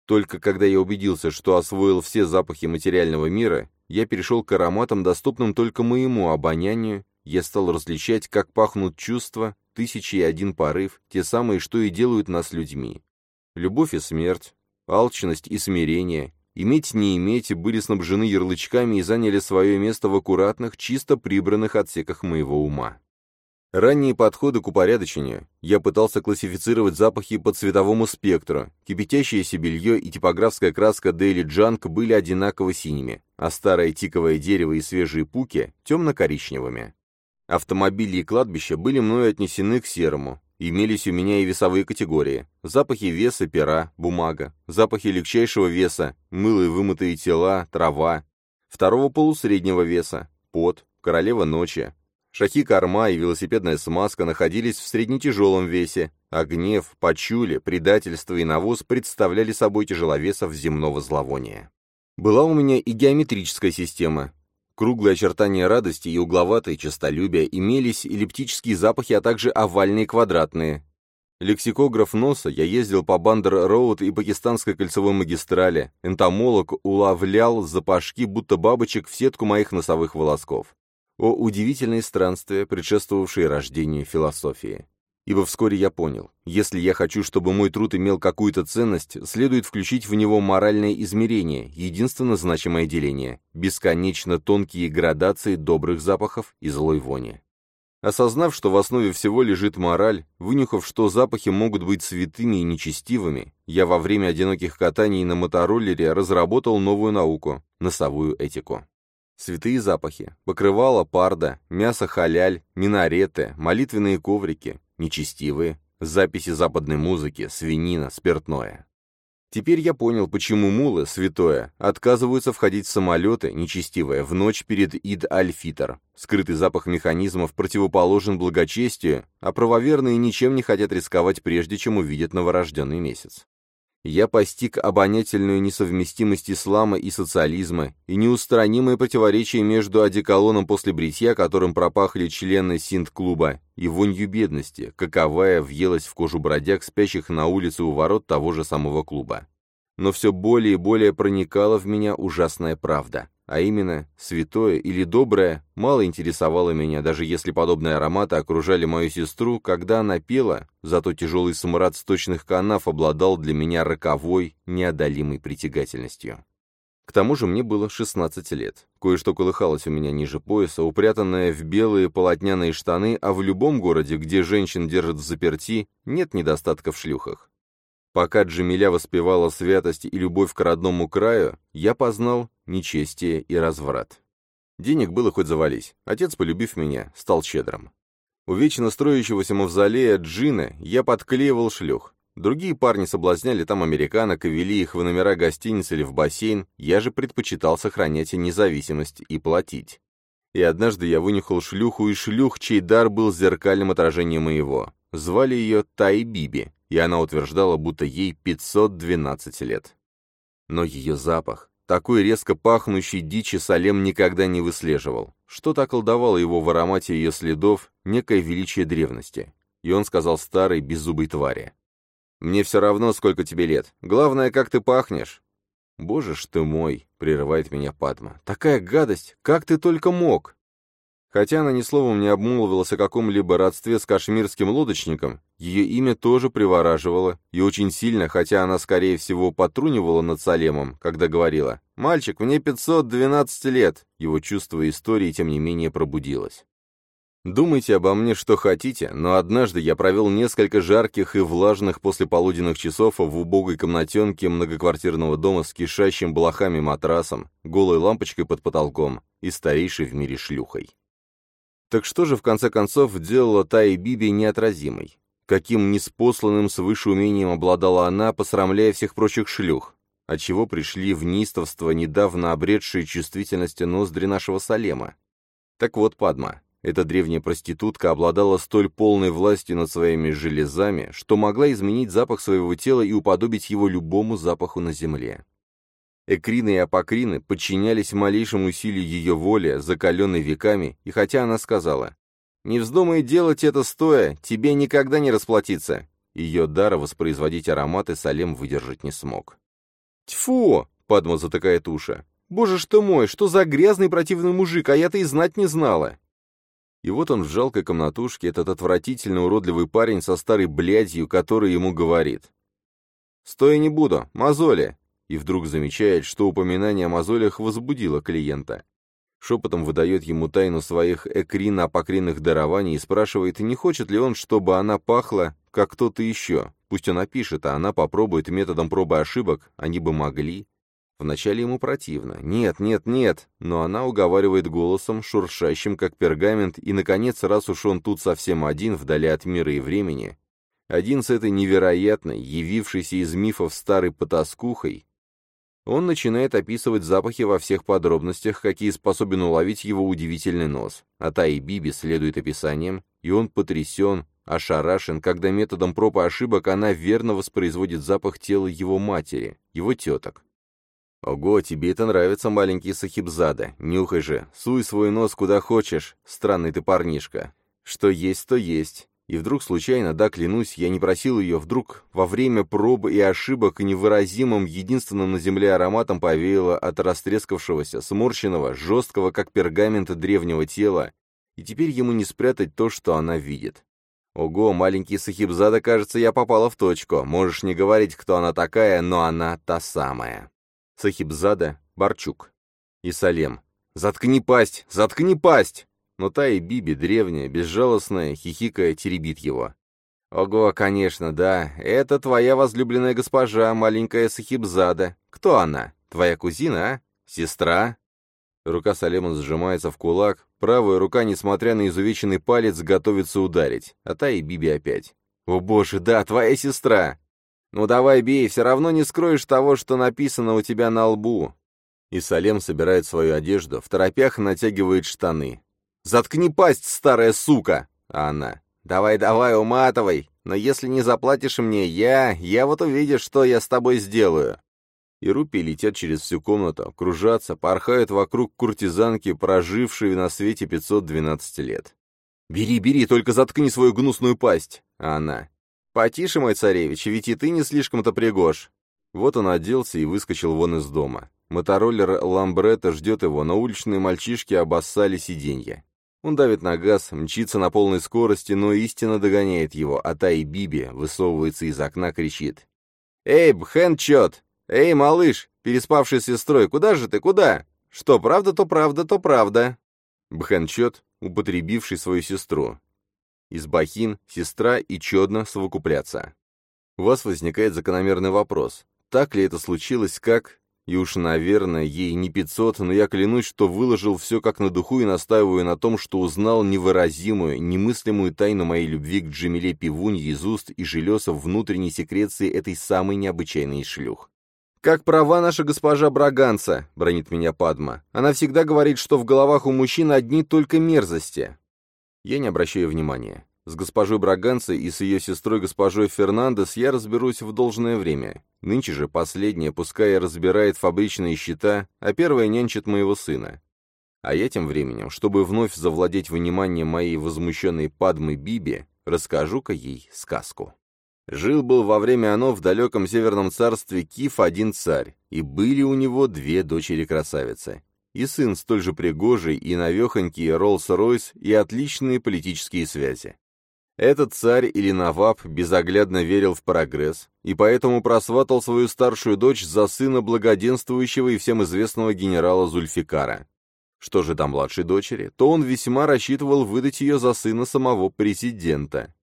A: Только когда я убедился, что освоил все запахи материального мира, я перешел к ароматам, доступным только моему обонянию, я стал различать, как пахнут чувства, тысяча и один порыв, те самые, что и делают нас людьми. Любовь и смерть, алчность и смирение, иметь не иметь были снабжены ярлычками и заняли свое место в аккуратных, чисто прибранных отсеках моего ума. Ранние подходы к упорядочению. Я пытался классифицировать запахи по цветовому спектру. Кипятящееся белье и типографская краска Daily Junk были одинаково синими, а старое тиковое дерево и свежие пуки — темно-коричневыми. Автомобили и кладбища были мною отнесены к серому. Имелись у меня и весовые категории. Запахи веса, пера, бумага. Запахи легчайшего веса, мылые вымытые тела, трава. Второго полусреднего веса, пот, королева ночи, Шахи корма и велосипедная смазка находились в среднетяжелом весе, а гнев, почули, предательство и навоз представляли собой тяжеловесов земного зловония. Была у меня и геометрическая система. Круглые очертания радости и угловатые честолюбия имелись эллиптические запахи, а также овальные квадратные. Лексикограф носа, я ездил по Бандер-Роуд и пакистанской кольцевой магистрали, энтомолог улавлял запашки, будто бабочек, в сетку моих носовых волосков. О удивительные странствия, предшествовавшие рождению философии. Ибо вскоре я понял, если я хочу, чтобы мой труд имел какую-то ценность, следует включить в него моральное измерение, единственно значимое деление, бесконечно тонкие градации добрых запахов и злой вони. Осознав, что в основе всего лежит мораль, вынюхав, что запахи могут быть святыми и нечестивыми, я во время одиноких катаний на мотороллере разработал новую науку — носовую этику. Святые запахи, покрывало парда, мясо халяль, минареты, молитвенные коврики, нечестивые, записи западной музыки, свинина, спиртное. Теперь я понял, почему мулы, святое, отказываются входить в самолеты, нечестивое, в ночь перед Ид-Аль-Фитр. Скрытый запах механизмов противоположен благочестию, а правоверные ничем не хотят рисковать, прежде чем увидят новорожденный месяц я постиг обонятельную несовместимость ислама и социализма и неустранимое противоречие между одеколоном после бритья, которым пропахли члены синт-клуба, и вонью бедности, каковая въелась в кожу бродяг, спящих на улице у ворот того же самого клуба. Но все более и более проникала в меня ужасная правда а именно святое или доброе, мало интересовало меня, даже если подобные ароматы окружали мою сестру, когда она пела, зато тяжелый смрад сточных канав обладал для меня роковой, неодолимой притягательностью. К тому же мне было 16 лет. Кое-что колыхалось у меня ниже пояса, упрятанное в белые полотняные штаны, а в любом городе, где женщин держат в заперти, нет недостатка в шлюхах. Пока Джамиля воспевала святость и любовь к родному краю, я познал нечестие и разврат. Денег было хоть завались. Отец, полюбив меня, стал щедрым. У вечно строящегося мавзолея Джина я подклеивал шлюх. Другие парни соблазняли там американок и вели их в номера гостиниц или в бассейн, я же предпочитал сохранять независимость и платить. И однажды я вынюхал шлюху и шлюх, чей дар был зеркальным отражением моего. Звали ее Тай Биби, и она утверждала, будто ей 512 лет. Но ее запах, такой резко пахнущий дичи Салем никогда не выслеживал. Что-то околдовало его в аромате ее следов, некое величие древности. И он сказал старой, беззубой твари. «Мне все равно, сколько тебе лет. Главное, как ты пахнешь». «Боже ж ты мой!» — прерывает меня Падма. «Такая гадость! Как ты только мог!» Хотя она ни словом не обмолвилась о каком-либо родстве с кашмирским лодочником, ее имя тоже привораживало, и очень сильно, хотя она, скорее всего, потрунивала над Салемом, когда говорила «Мальчик, мне 512 лет», его чувство истории, тем не менее, пробудилось. Думайте обо мне, что хотите, но однажды я провел несколько жарких и влажных послеполуденных часов в убогой комнатенке многоквартирного дома с кишащим блохами матрасом, голой лампочкой под потолком и старейшей в мире шлюхой. Так что же, в конце концов, делала та и Биби неотразимой? Каким неспосланным свыше умением обладала она, посрамляя всех прочих шлюх? отчего пришли в неистовство недавно обретшие чувствительность ноздри нашего Салема. Так вот, Падма, эта древняя проститутка обладала столь полной властью над своими железами, что могла изменить запах своего тела и уподобить его любому запаху на земле. Экрины и апокрины подчинялись малейшему усилию ее воли, закаленной веками, и хотя она сказала «Не вздумай делать это стоя, тебе никогда не расплатиться», ее дара воспроизводить ароматы Салем выдержать не смог. «Тьфу!» — Падма затыкает уши. «Боже что мой, что за грязный противный мужик, а я-то и знать не знала!» И вот он в жалкой комнатушке, этот отвратительно уродливый парень со старой блядью, который ему говорит. «Стоя не буду, мозоли!» И вдруг замечает, что упоминание о мозолях возбудило клиента. Шепотом выдает ему тайну своих экрин-апокринных дарований и спрашивает, не хочет ли он, чтобы она пахла, как кто-то еще. Пусть он опишет, а она попробует методом пробы ошибок, они бы могли. Вначале ему противно. Нет, нет, нет. Но она уговаривает голосом, шуршащим, как пергамент, и, наконец, раз уж он тут совсем один, вдали от мира и времени, один с этой невероятной, явившейся из мифов старой потаскухой, он начинает описывать запахи во всех подробностях, какие способен уловить его удивительный нос. А та и Биби следует описаниям, и он потрясен, ошарашен, когда методом проб и ошибок она верно воспроизводит запах тела его матери, его теток. «Ого, тебе это нравится, маленький Сахибзада. Нюхай же, суй свой нос куда хочешь, странный ты парнишка. Что есть, то есть. И вдруг случайно, да, клянусь, я не просил ее, вдруг во время пробы и ошибок невыразимым, единственным на земле ароматом повеяло от растрескавшегося, сморщенного, жесткого, как пергамент древнего тела, и теперь ему не спрятать то, что она видит. Ого, маленький Сахибзада, кажется, я попала в точку. Можешь не говорить, кто она такая, но она та самая. Сахибзада, Барчук. И Салем. «Заткни пасть! Заткни пасть!» Но та и Биби, древняя, безжалостная, хихикая, теребит его. «Ого, конечно, да. Это твоя возлюбленная госпожа, маленькая Сахибзада. Кто она? Твоя кузина, а? Сестра?» Рука Салема сжимается в кулак, правая рука, несмотря на изувеченный палец, готовится ударить, а та и Биби опять. «О боже, да, твоя сестра!» «Ну давай бей, все равно не скроешь того, что написано у тебя на лбу». И Салем собирает свою одежду, в торопях натягивает штаны. «Заткни пасть, старая сука!» А она. «Давай-давай, уматывай, но если не заплатишь мне, я... Я вот увидишь, что я с тобой сделаю». И рупии летят через всю комнату, кружатся, порхают вокруг куртизанки, прожившей на свете 512 лет. «Бери, бери, только заткни свою гнусную пасть!» А она. «Потише, мой царевич, ведь и ты не слишком-то пригож». Вот он оделся и выскочил вон из дома. Мотороллер Ламбретта ждет его, но уличные мальчишки обоссали сиденья. Он давит на газ, мчится на полной скорости, но истинно догоняет его, а та и Биби высовывается из окна, кричит. «Эй, Бхенчот! Эй, малыш, переспавший с сестрой, куда же ты, куда? Что правда, то правда, то правда!» Бхенчот, употребивший свою сестру. Избахин, сестра и Чодно совокупляться. У вас возникает закономерный вопрос. Так ли это случилось, как... И уж, наверное, ей не пятьсот, но я клянусь, что выложил все как на духу и настаиваю на том, что узнал невыразимую, немыслимую тайну моей любви к Джамиле Пивунье из уст и желесов внутренней секреции этой самой необычайной шлюх. «Как права наша госпожа Браганца», — бронит меня Падма. «Она всегда говорит, что в головах у мужчин одни только мерзости». Я не обращаю внимания. С госпожой Браганцей и с ее сестрой госпожой Фернандес я разберусь в должное время. Нынче же последняя, пускай разбирает фабричные счета, а первая нянчит моего сына. А я тем временем, чтобы вновь завладеть вниманием моей возмущенной Падмы Биби, расскажу-ка ей сказку. Жил-был во время оно в далеком северном царстве Киф один царь, и были у него две дочери-красавицы и сын столь же пригожий и навехонький Роллс-Ройс и отличные политические связи. Этот царь или Наваб безоглядно верил в прогресс, и поэтому просватал свою старшую дочь за сына благоденствующего и всем известного генерала Зульфикара. Что же до младшей дочери, то он весьма рассчитывал выдать ее за сына самого президента.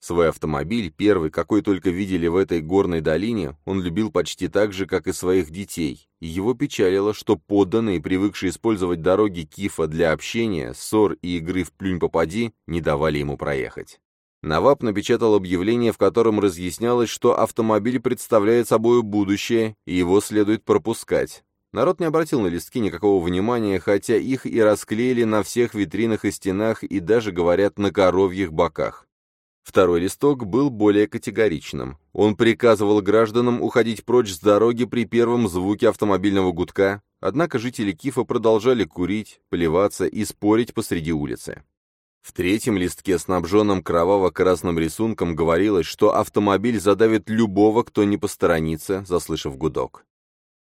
A: Свой автомобиль, первый, какой только видели в этой горной долине, он любил почти так же, как и своих детей, и его печалило, что подданные, привыкшие использовать дороги Кифа для общения, ссор и игры в плюнь-попади, не давали ему проехать. Наваб напечатал объявление, в котором разъяснялось, что автомобиль представляет собой будущее, и его следует пропускать. Народ не обратил на листки никакого внимания, хотя их и расклеили на всех витринах и стенах, и даже, говорят, на коровьих боках. Второй листок был более категоричным. Он приказывал гражданам уходить прочь с дороги при первом звуке автомобильного гудка, однако жители Кифа продолжали курить, плеваться и спорить посреди улицы. В третьем листке, снабженном кроваво-красным рисунком, говорилось, что автомобиль задавит любого, кто не посторонится, заслышав гудок.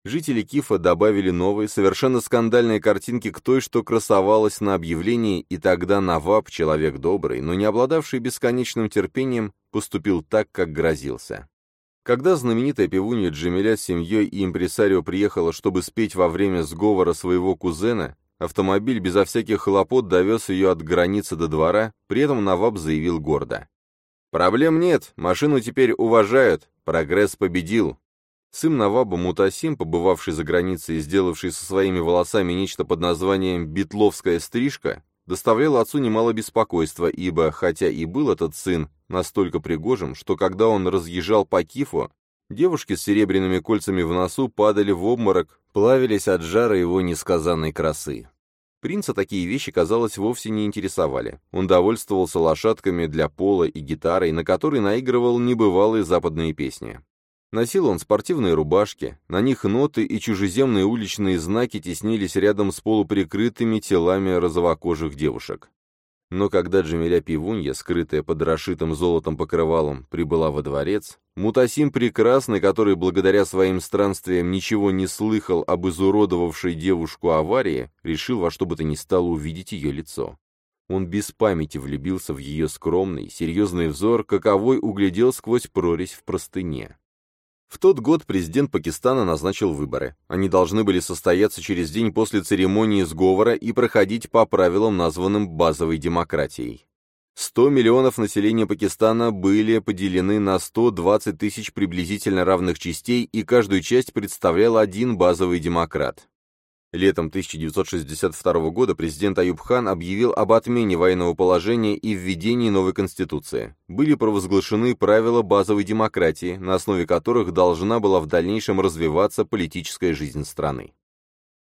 A: Жители Кифа добавили новые, совершенно скандальные картинки к той, что красовалась на объявлении, и тогда Наваб, человек добрый, но не обладавший бесконечным терпением, поступил так, как грозился. Когда знаменитая певунья Джамиля с семьей и импресарио приехала, чтобы спеть во время сговора своего кузена, автомобиль безо всяких хлопот довез ее от границы до двора, при этом Наваб заявил гордо. «Проблем нет, машину теперь уважают, прогресс победил, Сын Наваба Мутасим, побывавший за границей и сделавший со своими волосами нечто под названием «битловская стрижка», доставлял отцу немало беспокойства, ибо, хотя и был этот сын настолько пригожим, что когда он разъезжал по кифу, девушки с серебряными кольцами в носу падали в обморок, плавились от жара его несказанной красы. Принца такие вещи, казалось, вовсе не интересовали. Он довольствовался лошадками для пола и гитарой, на которой наигрывал небывалые западные песни. Носил он спортивные рубашки, на них ноты и чужеземные уличные знаки теснились рядом с полуприкрытыми телами розовокожих девушек. Но когда Джамиля Пивунья, скрытая под расшитым золотом покрывалом, прибыла во дворец, Мутасим Прекрасный, который благодаря своим странствиям ничего не слыхал об изуродовавшей девушку аварии, решил во что бы то ни стало увидеть ее лицо. Он без памяти влюбился в ее скромный, серьезный взор, каковой углядел сквозь прорезь в простыне. В тот год президент Пакистана назначил выборы. Они должны были состояться через день после церемонии сговора и проходить по правилам, названным базовой демократией. 100 миллионов населения Пакистана были поделены на 120 тысяч приблизительно равных частей, и каждую часть представлял один базовый демократ. Летом 1962 года президент Аюб Хан объявил об отмене военного положения и введении новой конституции. Были провозглашены правила базовой демократии, на основе которых должна была в дальнейшем развиваться политическая жизнь страны.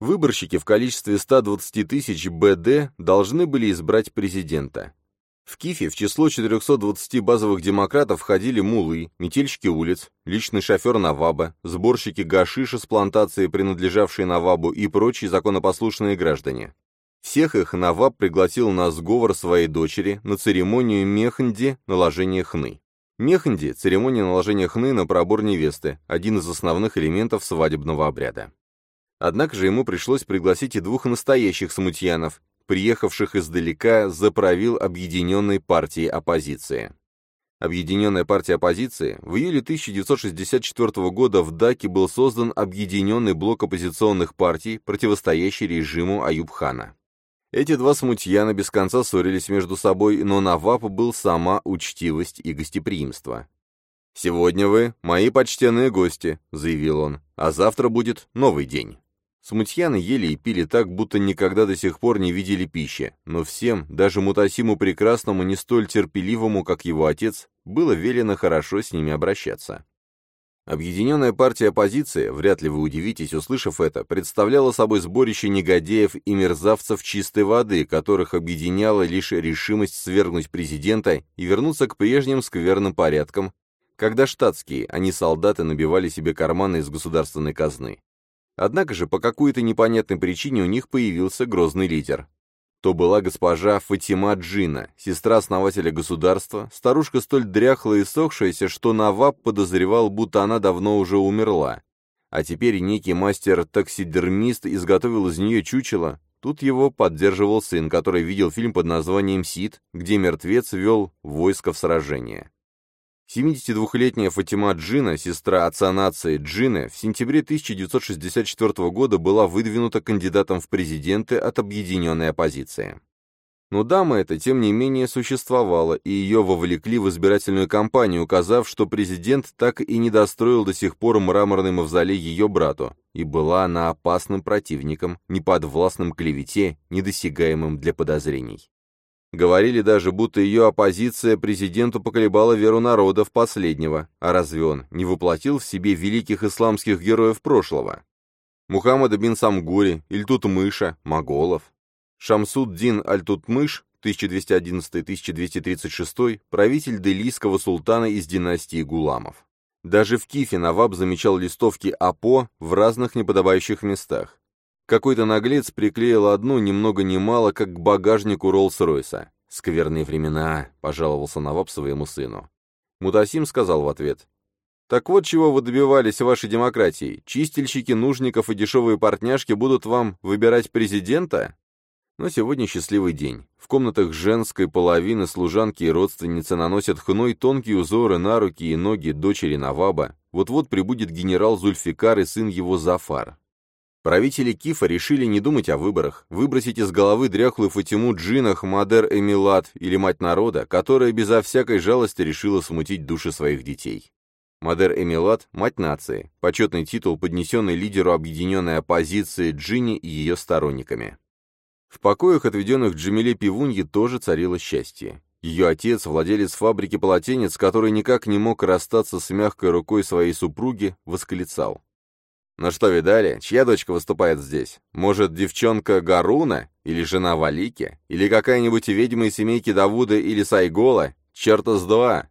A: Выборщики в количестве 120 тысяч БД должны были избрать президента. В Кифе в число 420 базовых демократов входили мулы, метельщики улиц, личный шофер Наваба, сборщики гашиша с плантации, принадлежавшие Навабу, и прочие законопослушные граждане. Всех их Наваб пригласил на сговор своей дочери на церемонию Мехнди наложения хны. Мехнди – церемония наложения хны на пробор невесты, один из основных элементов свадебного обряда. Однако же ему пришлось пригласить и двух настоящих смутьянов, приехавших издалека за правил Объединенной партии оппозиции. Объединенная партия оппозиции в июле 1964 года в Даке был создан Объединенный блок оппозиционных партий, противостоящий режиму Аюбхана. Эти два смутьяна без конца ссорились между собой, но Навап был сама учтивость и гостеприимство. «Сегодня вы мои почтенные гости», — заявил он, — «а завтра будет новый день». Смутьяны ели и пили так, будто никогда до сих пор не видели пищи, но всем, даже Мутасиму Прекрасному, не столь терпеливому, как его отец, было велено хорошо с ними обращаться. Объединенная партия оппозиции, вряд ли вы удивитесь, услышав это, представляла собой сборище негодяев и мерзавцев чистой воды, которых объединяла лишь решимость свергнуть президента и вернуться к прежним скверным порядкам, когда штатские, а не солдаты, набивали себе карманы из государственной казны. Однако же по какой-то непонятной причине у них появился грозный лидер. То была госпожа Фатима Джина, сестра основателя государства, старушка столь дряхлая и сохшаяся, что Наваб подозревал, будто она давно уже умерла. А теперь некий мастер-таксидермист изготовил из нее чучело. Тут его поддерживал сын, который видел фильм под названием «Сид», где мертвец вел войско в сражение. 72-летняя Фатима Джина, сестра отца нации Джины, в сентябре 1964 года была выдвинута кандидатом в президенты от объединенной оппозиции. Но дама эта, тем не менее, существовала, и ее вовлекли в избирательную кампанию, указав, что президент так и не достроил до сих пор мраморный мавзолей ее брату, и была она опасным противником, неподвластным клевете, недосягаемым для подозрений. Говорили даже, будто ее оппозиция президенту поколебала веру народа в последнего, а разве он не воплотил в себе великих исламских героев прошлого? Мухаммада бин Самгури, Ильтутмыша, Моголов. Шамсуд-Дин Аль-Тутмыш, 1211-1236, правитель делийского султана из династии Гуламов. Даже в Кифе Наваб замечал листовки АПО в разных неподобающих местах. Какой-то наглец приклеил одну, ни много ни мало, как к багажнику Роллс-Ройса. «Скверные времена», — пожаловался Наваб своему сыну. Мутасим сказал в ответ, «Так вот чего вы добивались вашей демократии. Чистильщики, нужников и дешевые портняшки будут вам выбирать президента?» Но сегодня счастливый день. В комнатах женской половины служанки и родственницы наносят хной тонкие узоры на руки и ноги дочери Наваба. Вот-вот прибудет генерал Зульфикар и сын его Зафар. Правители Кифа решили не думать о выборах, выбросить из головы дряхлую Фатиму Джинах, Мадер Эмилат или мать народа, которая безо всякой жалости решила смутить души своих детей. Мадер Эмилат – мать нации, почетный титул, поднесенный лидеру объединенной оппозиции Джинни и ее сторонниками. В покоях, отведенных Джамиле Пивуньи, тоже царило счастье. Ее отец, владелец фабрики полотенец, который никак не мог расстаться с мягкой рукой своей супруги, восклицал. «Ну что, видали? Чья дочка выступает здесь? Может, девчонка Гаруна? Или жена Валики? Или какая-нибудь ведьма из семейки Давуда или Сайгола? Черта с два!»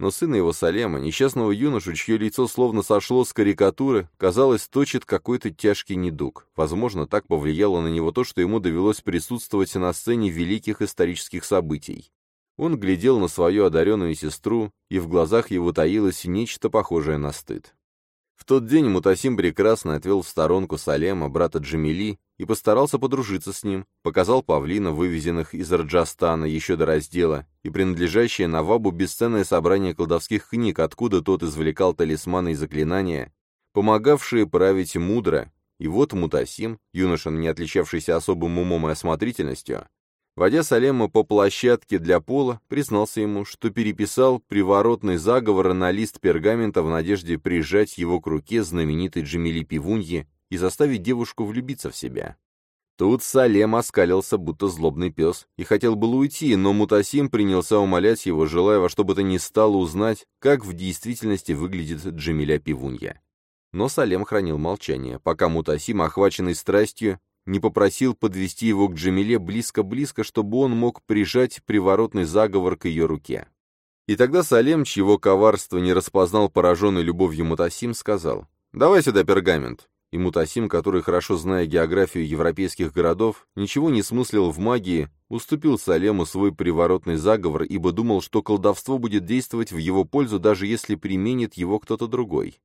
A: Но сына его Салема, несчастного юношу, чье лицо словно сошло с карикатуры, казалось, точит какой-то тяжкий недуг. Возможно, так повлияло на него то, что ему довелось присутствовать на сцене великих исторических событий. Он глядел на свою одаренную сестру, и в глазах его таилось нечто похожее на стыд. В тот день Мутасим прекрасно отвел в сторонку Салема, брата Джамили, и постарался подружиться с ним, показал павлина, вывезенных из Раджастана еще до раздела, и принадлежащее Навабу бесценное собрание колдовских книг, откуда тот извлекал талисманы и заклинания, помогавшие править мудро, и вот Мутасим, юноша, не отличавшийся особым умом и осмотрительностью, Водя Салема по площадке для пола, признался ему, что переписал приворотный заговор на лист пергамента в надежде прижать его к руке знаменитой Джамили Пивуньи и заставить девушку влюбиться в себя. Тут Салем оскалился, будто злобный пес, и хотел было уйти, но Мутасим принялся умолять его, желая во что бы то ни стало узнать, как в действительности выглядит Джамиля Пивунья. Но Салем хранил молчание, пока Мутасим, охваченный страстью, не попросил подвести его к Джамиле близко-близко, чтобы он мог прижать приворотный заговор к ее руке. И тогда Салем, чьего коварства не распознал пораженный любовью Мутасим, сказал, «Давай сюда пергамент». И Мутасим, который, хорошо зная географию европейских городов, ничего не смыслил в магии, уступил Салему свой приворотный заговор, ибо думал, что колдовство будет действовать в его пользу, даже если применит его кто-то другой.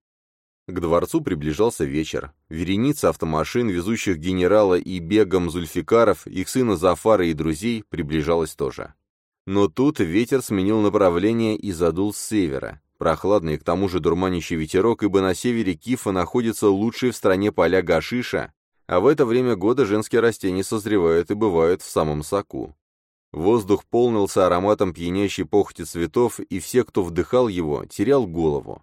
A: К дворцу приближался вечер. Вереница автомашин, везущих генерала и бегом Зульфикаров, их сына Зафара и друзей, приближалась тоже. Но тут ветер сменил направление и задул с севера. Прохладный, к тому же дурманящий ветерок, ибо на севере Кифа находятся лучшие в стране поля гашиша, а в это время года женские растения созревают и бывают в самом соку. Воздух полнился ароматом пьянящей похоти цветов, и все, кто вдыхал его, терял голову.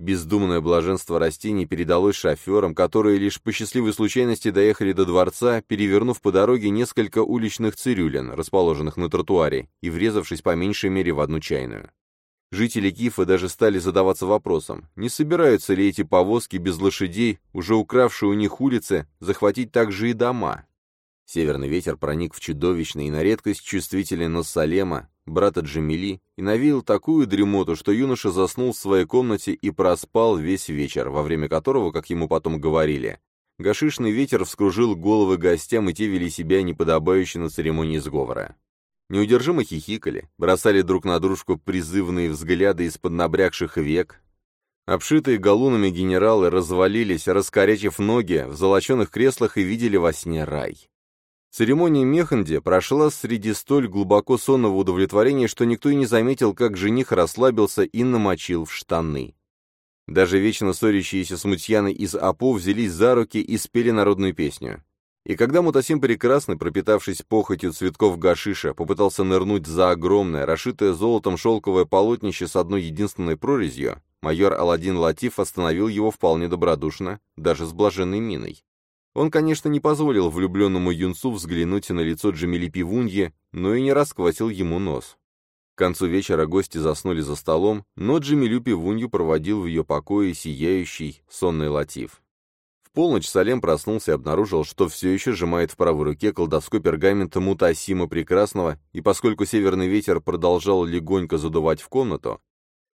A: Бездумное блаженство растений передалось шоферам, которые лишь по счастливой случайности доехали до дворца, перевернув по дороге несколько уличных цирюлин, расположенных на тротуаре, и врезавшись по меньшей мере в одну чайную. Жители Кифа даже стали задаваться вопросом, не собираются ли эти повозки без лошадей, уже укравшие у них улицы, захватить также и дома. Северный ветер проник в чудовищный и на редкость чувствительный нос Салема, брата Джамили, и навеял такую дремоту, что юноша заснул в своей комнате и проспал весь вечер, во время которого, как ему потом говорили, гашишный ветер вскружил головы гостям, и те вели себя неподобающе на церемонии сговора. Неудержимо хихикали, бросали друг на дружку призывные взгляды из-под набрякших век. Обшитые галунами генералы развалились, раскорячив ноги в золоченых креслах и видели во сне рай. Церемония Механди прошла среди столь глубоко сонного удовлетворения, что никто и не заметил, как жених расслабился и намочил в штаны. Даже вечно ссорящиеся смутьяны из Апо взялись за руки и спели народную песню. И когда Мутасим Прекрасный, пропитавшись похотью цветков гашиша, попытался нырнуть за огромное, расшитое золотом шелковое полотнище с одной единственной прорезью, майор Аладдин Латиф остановил его вполне добродушно, даже с блаженной миной. Он, конечно, не позволил влюбленному юнцу взглянуть на лицо Джамили Пивуньи, но и не расквасил ему нос. К концу вечера гости заснули за столом, но Джамилю Пивунью проводил в ее покое сияющий, сонный латив. В полночь Салем проснулся и обнаружил, что все еще сжимает в правой руке колдовской пергамент Мутасима Прекрасного, и поскольку северный ветер продолжал легонько задувать в комнату,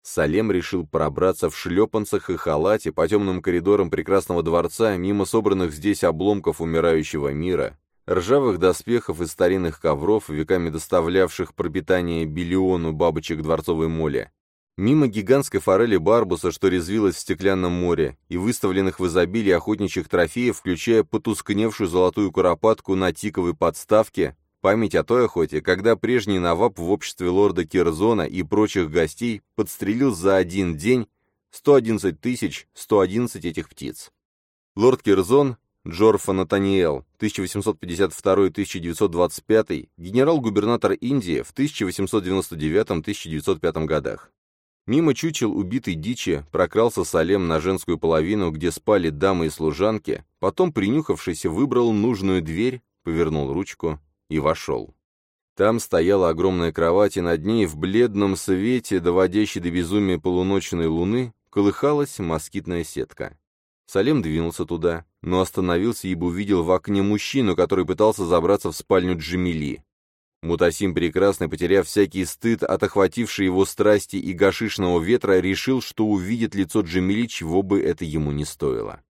A: Салем решил пробраться в шлепанцах и халате по темным коридорам прекрасного дворца, мимо собранных здесь обломков умирающего мира, ржавых доспехов и старинных ковров, веками доставлявших пропитание биллиону бабочек дворцовой моли, мимо гигантской форели барбуса, что резвилась в стеклянном море, и выставленных в изобилии охотничьих трофеев, включая потускневшую золотую куропатку на тиковой подставке, Память о той охоте, когда прежний Наваб в обществе лорда Кирзона и прочих гостей подстрелил за один день 111 тысяч 111 этих птиц. Лорд Кирзон, Джорфа Натаниэл, 1852-1925, генерал-губернатор Индии в 1899-1905 годах. Мимо чучел убитой дичи прокрался Салем на женскую половину, где спали дамы и служанки, потом, принюхавшись, выбрал нужную дверь, повернул ручку, и вошел. Там стояла огромная кровать, и над ней в бледном свете, доводящей до безумия полуночной луны, колыхалась москитная сетка. Салем двинулся туда, но остановился, ибо увидел в окне мужчину, который пытался забраться в спальню Джамили. Мутасим Прекрасный, потеряв всякий стыд от охватившей его страсти и гашишного ветра, решил, что увидит лицо Джамили, чего бы это ему не стоило.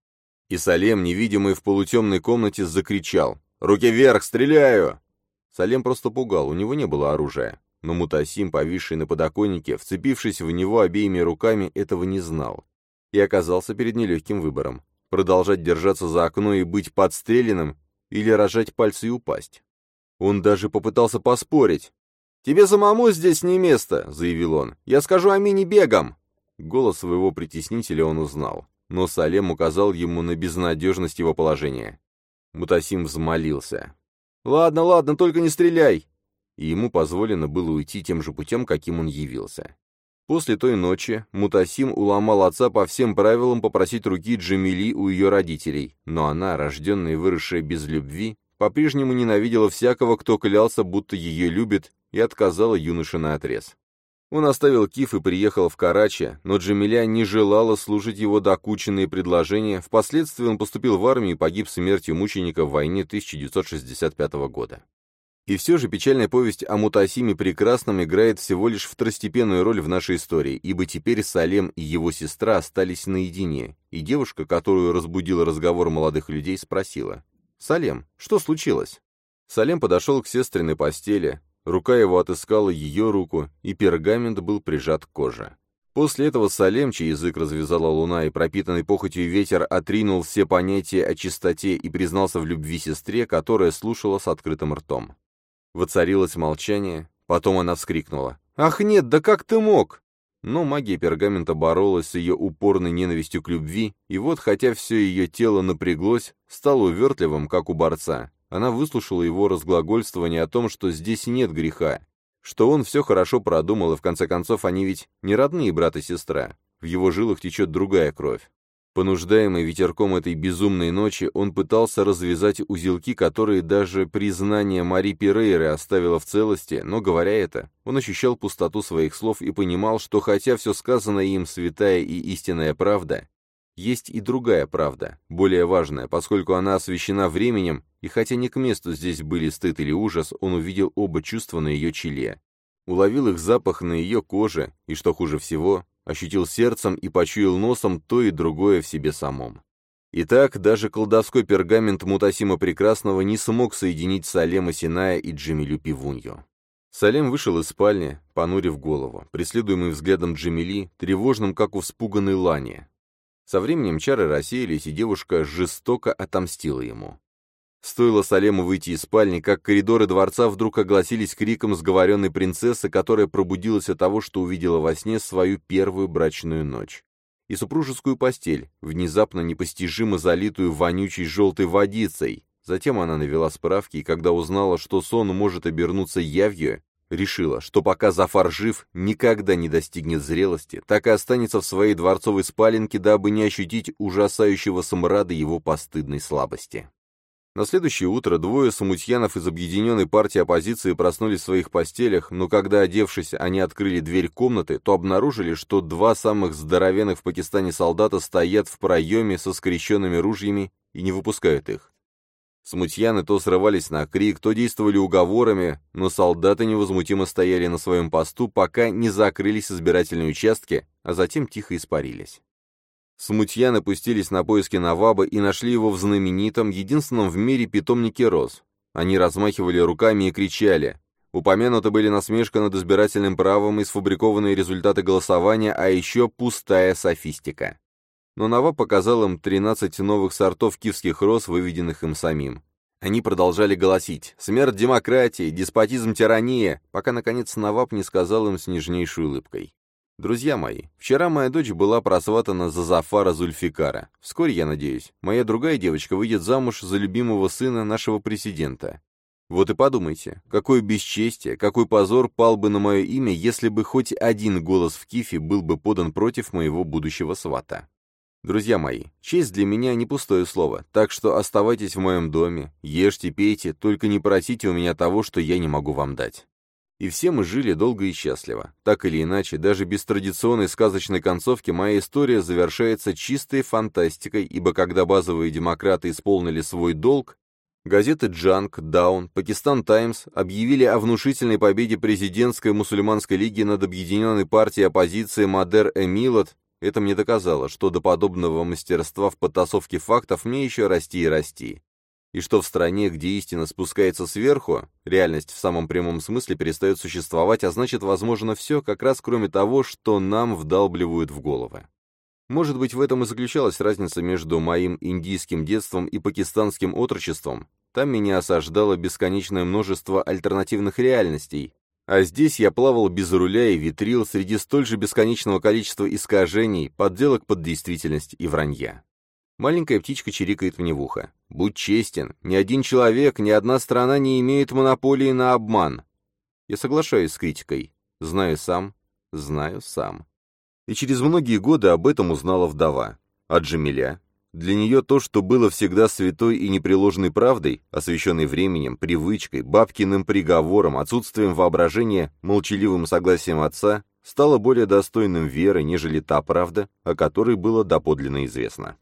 A: И Салем, невидимый в полутемной комнате, закричал «Руки вверх, стреляю!» Салем просто пугал, у него не было оружия. Но Мутасим, повисший на подоконнике, вцепившись в него обеими руками, этого не знал. И оказался перед нелегким выбором. Продолжать держаться за окно и быть подстреленным, или рожать пальцы и упасть. Он даже попытался поспорить. «Тебе самому здесь не место», — заявил он. «Я скажу Амине бегом». Голос своего притеснителя он узнал, но Салем указал ему на безнадежность его положения. Мутасим взмолился. «Ладно, ладно, только не стреляй!» И ему позволено было уйти тем же путем, каким он явился. После той ночи Мутасим уломал отца по всем правилам попросить руки Джамили у ее родителей, но она, рожденная и выросшая без любви, по-прежнему ненавидела всякого, кто клялся, будто ее любит, и отказала юноше на отрез. Он оставил Киф и приехал в Карачи, но Джамиля не желала слушать его докученные предложения. Впоследствии он поступил в армию и погиб смертью мученика в войне 1965 года. И все же печальная повесть о Мутасиме Прекрасном играет всего лишь второстепенную роль в нашей истории, ибо теперь Салем и его сестра остались наедине, и девушка, которую разбудил разговор молодых людей, спросила, «Салем, что случилось?» Салем подошел к сестренной постели, Рука его отыскала ее руку, и пергамент был прижат к коже. После этого Салем, чей язык развязала луна, и пропитанный похотью ветер отринул все понятия о чистоте и признался в любви сестре, которая слушала с открытым ртом. Воцарилось молчание, потом она вскрикнула. «Ах нет, да как ты мог?» Но магия пергамента боролась с ее упорной ненавистью к любви, и вот, хотя все ее тело напряглось, стало увертливым, как у борца, она выслушала его разглагольствование о том, что здесь нет греха, что он все хорошо продумал, и в конце концов они ведь не родные брат и сестра, в его жилах течет другая кровь. Понуждаемый ветерком этой безумной ночи, он пытался развязать узелки, которые даже признание Мари Пирейры оставило в целости, но, говоря это, он ощущал пустоту своих слов и понимал, что хотя все сказанное им святая и истинная правда, есть и другая правда, более важная, поскольку она освещена временем и хотя не к месту здесь были стыд или ужас, он увидел оба чувства на ее челе. Уловил их запах на ее коже, и, что хуже всего, ощутил сердцем и почуял носом то и другое в себе самом. Итак, даже колдовской пергамент Мутасима Прекрасного не смог соединить Салема Синая и Джемилю Пивунью. Салем вышел из спальни, понурив голову, преследуемый взглядом Джемили, тревожным, как у вспуганной лани. Со временем чары рассеялись, и девушка жестоко отомстила ему. Стоило Салему выйти из спальни, как коридоры дворца вдруг огласились криком сговоренной принцессы, которая пробудилась от того, что увидела во сне свою первую брачную ночь. И супружескую постель, внезапно непостижимо залитую вонючей желтой водицей. Затем она навела справки, и когда узнала, что сон может обернуться явью, решила, что пока Зафар жив, никогда не достигнет зрелости, так и останется в своей дворцовой спаленке, дабы не ощутить ужасающего смрада его постыдной слабости. На следующее утро двое смутьянов из объединенной партии оппозиции проснулись в своих постелях, но когда, одевшись, они открыли дверь комнаты, то обнаружили, что два самых здоровенных в Пакистане солдата стоят в проеме со скрещенными ружьями и не выпускают их. Смутьяны то срывались на крик, то действовали уговорами, но солдаты невозмутимо стояли на своем посту, пока не закрылись избирательные участки, а затем тихо испарились. Смутьяны пустились на поиски Наваба и нашли его в знаменитом, единственном в мире питомнике роз. Они размахивали руками и кричали. Упомянуты были насмешка над избирательным правом и сфабрикованные результаты голосования, а еще пустая софистика. Но Наваб показал им 13 новых сортов киевских роз, выведенных им самим. Они продолжали голосить «Смерть демократии! Деспотизм тирания!», пока, наконец, Наваб не сказал им с нежнейшей улыбкой. Друзья мои, вчера моя дочь была просватана за Зафара Зульфикара. Вскоре, я надеюсь, моя другая девочка выйдет замуж за любимого сына нашего президента. Вот и подумайте, какое бесчестие, какой позор пал бы на мое имя, если бы хоть один голос в Кифе был бы подан против моего будущего свата. Друзья мои, честь для меня не пустое слово, так что оставайтесь в моем доме, ешьте, пейте, только не просите у меня того, что я не могу вам дать. И все мы жили долго и счастливо. Так или иначе, даже без традиционной сказочной концовки моя история завершается чистой фантастикой, ибо когда базовые демократы исполнили свой долг, газеты «Джанг», «Даун», «Пакистан Таймс» объявили о внушительной победе президентской мусульманской лиги над объединенной партией оппозиции Мадер Эмилот, это мне доказало, что до подобного мастерства в подтасовке фактов мне еще расти и расти и что в стране, где истина спускается сверху, реальность в самом прямом смысле перестает существовать, а значит, возможно все, как раз кроме того, что нам вдалбливают в головы. Может быть, в этом и заключалась разница между моим индийским детством и пакистанским отрочеством. Там меня осаждало бесконечное множество альтернативных реальностей, а здесь я плавал без руля и ветрил среди столь же бесконечного количества искажений, подделок под действительность и вранья. Маленькая птичка чирикает мне в ухо. «Будь честен, ни один человек, ни одна страна не имеет монополии на обман». Я соглашаюсь с критикой. Знаю сам, знаю сам. И через многие годы об этом узнала вдова. А Джамиля? Для нее то, что было всегда святой и непреложной правдой, освященной временем, привычкой, бабкиным приговором, отсутствием воображения, молчаливым согласием отца, стало более достойным веры, нежели та правда, о которой было доподлинно известно.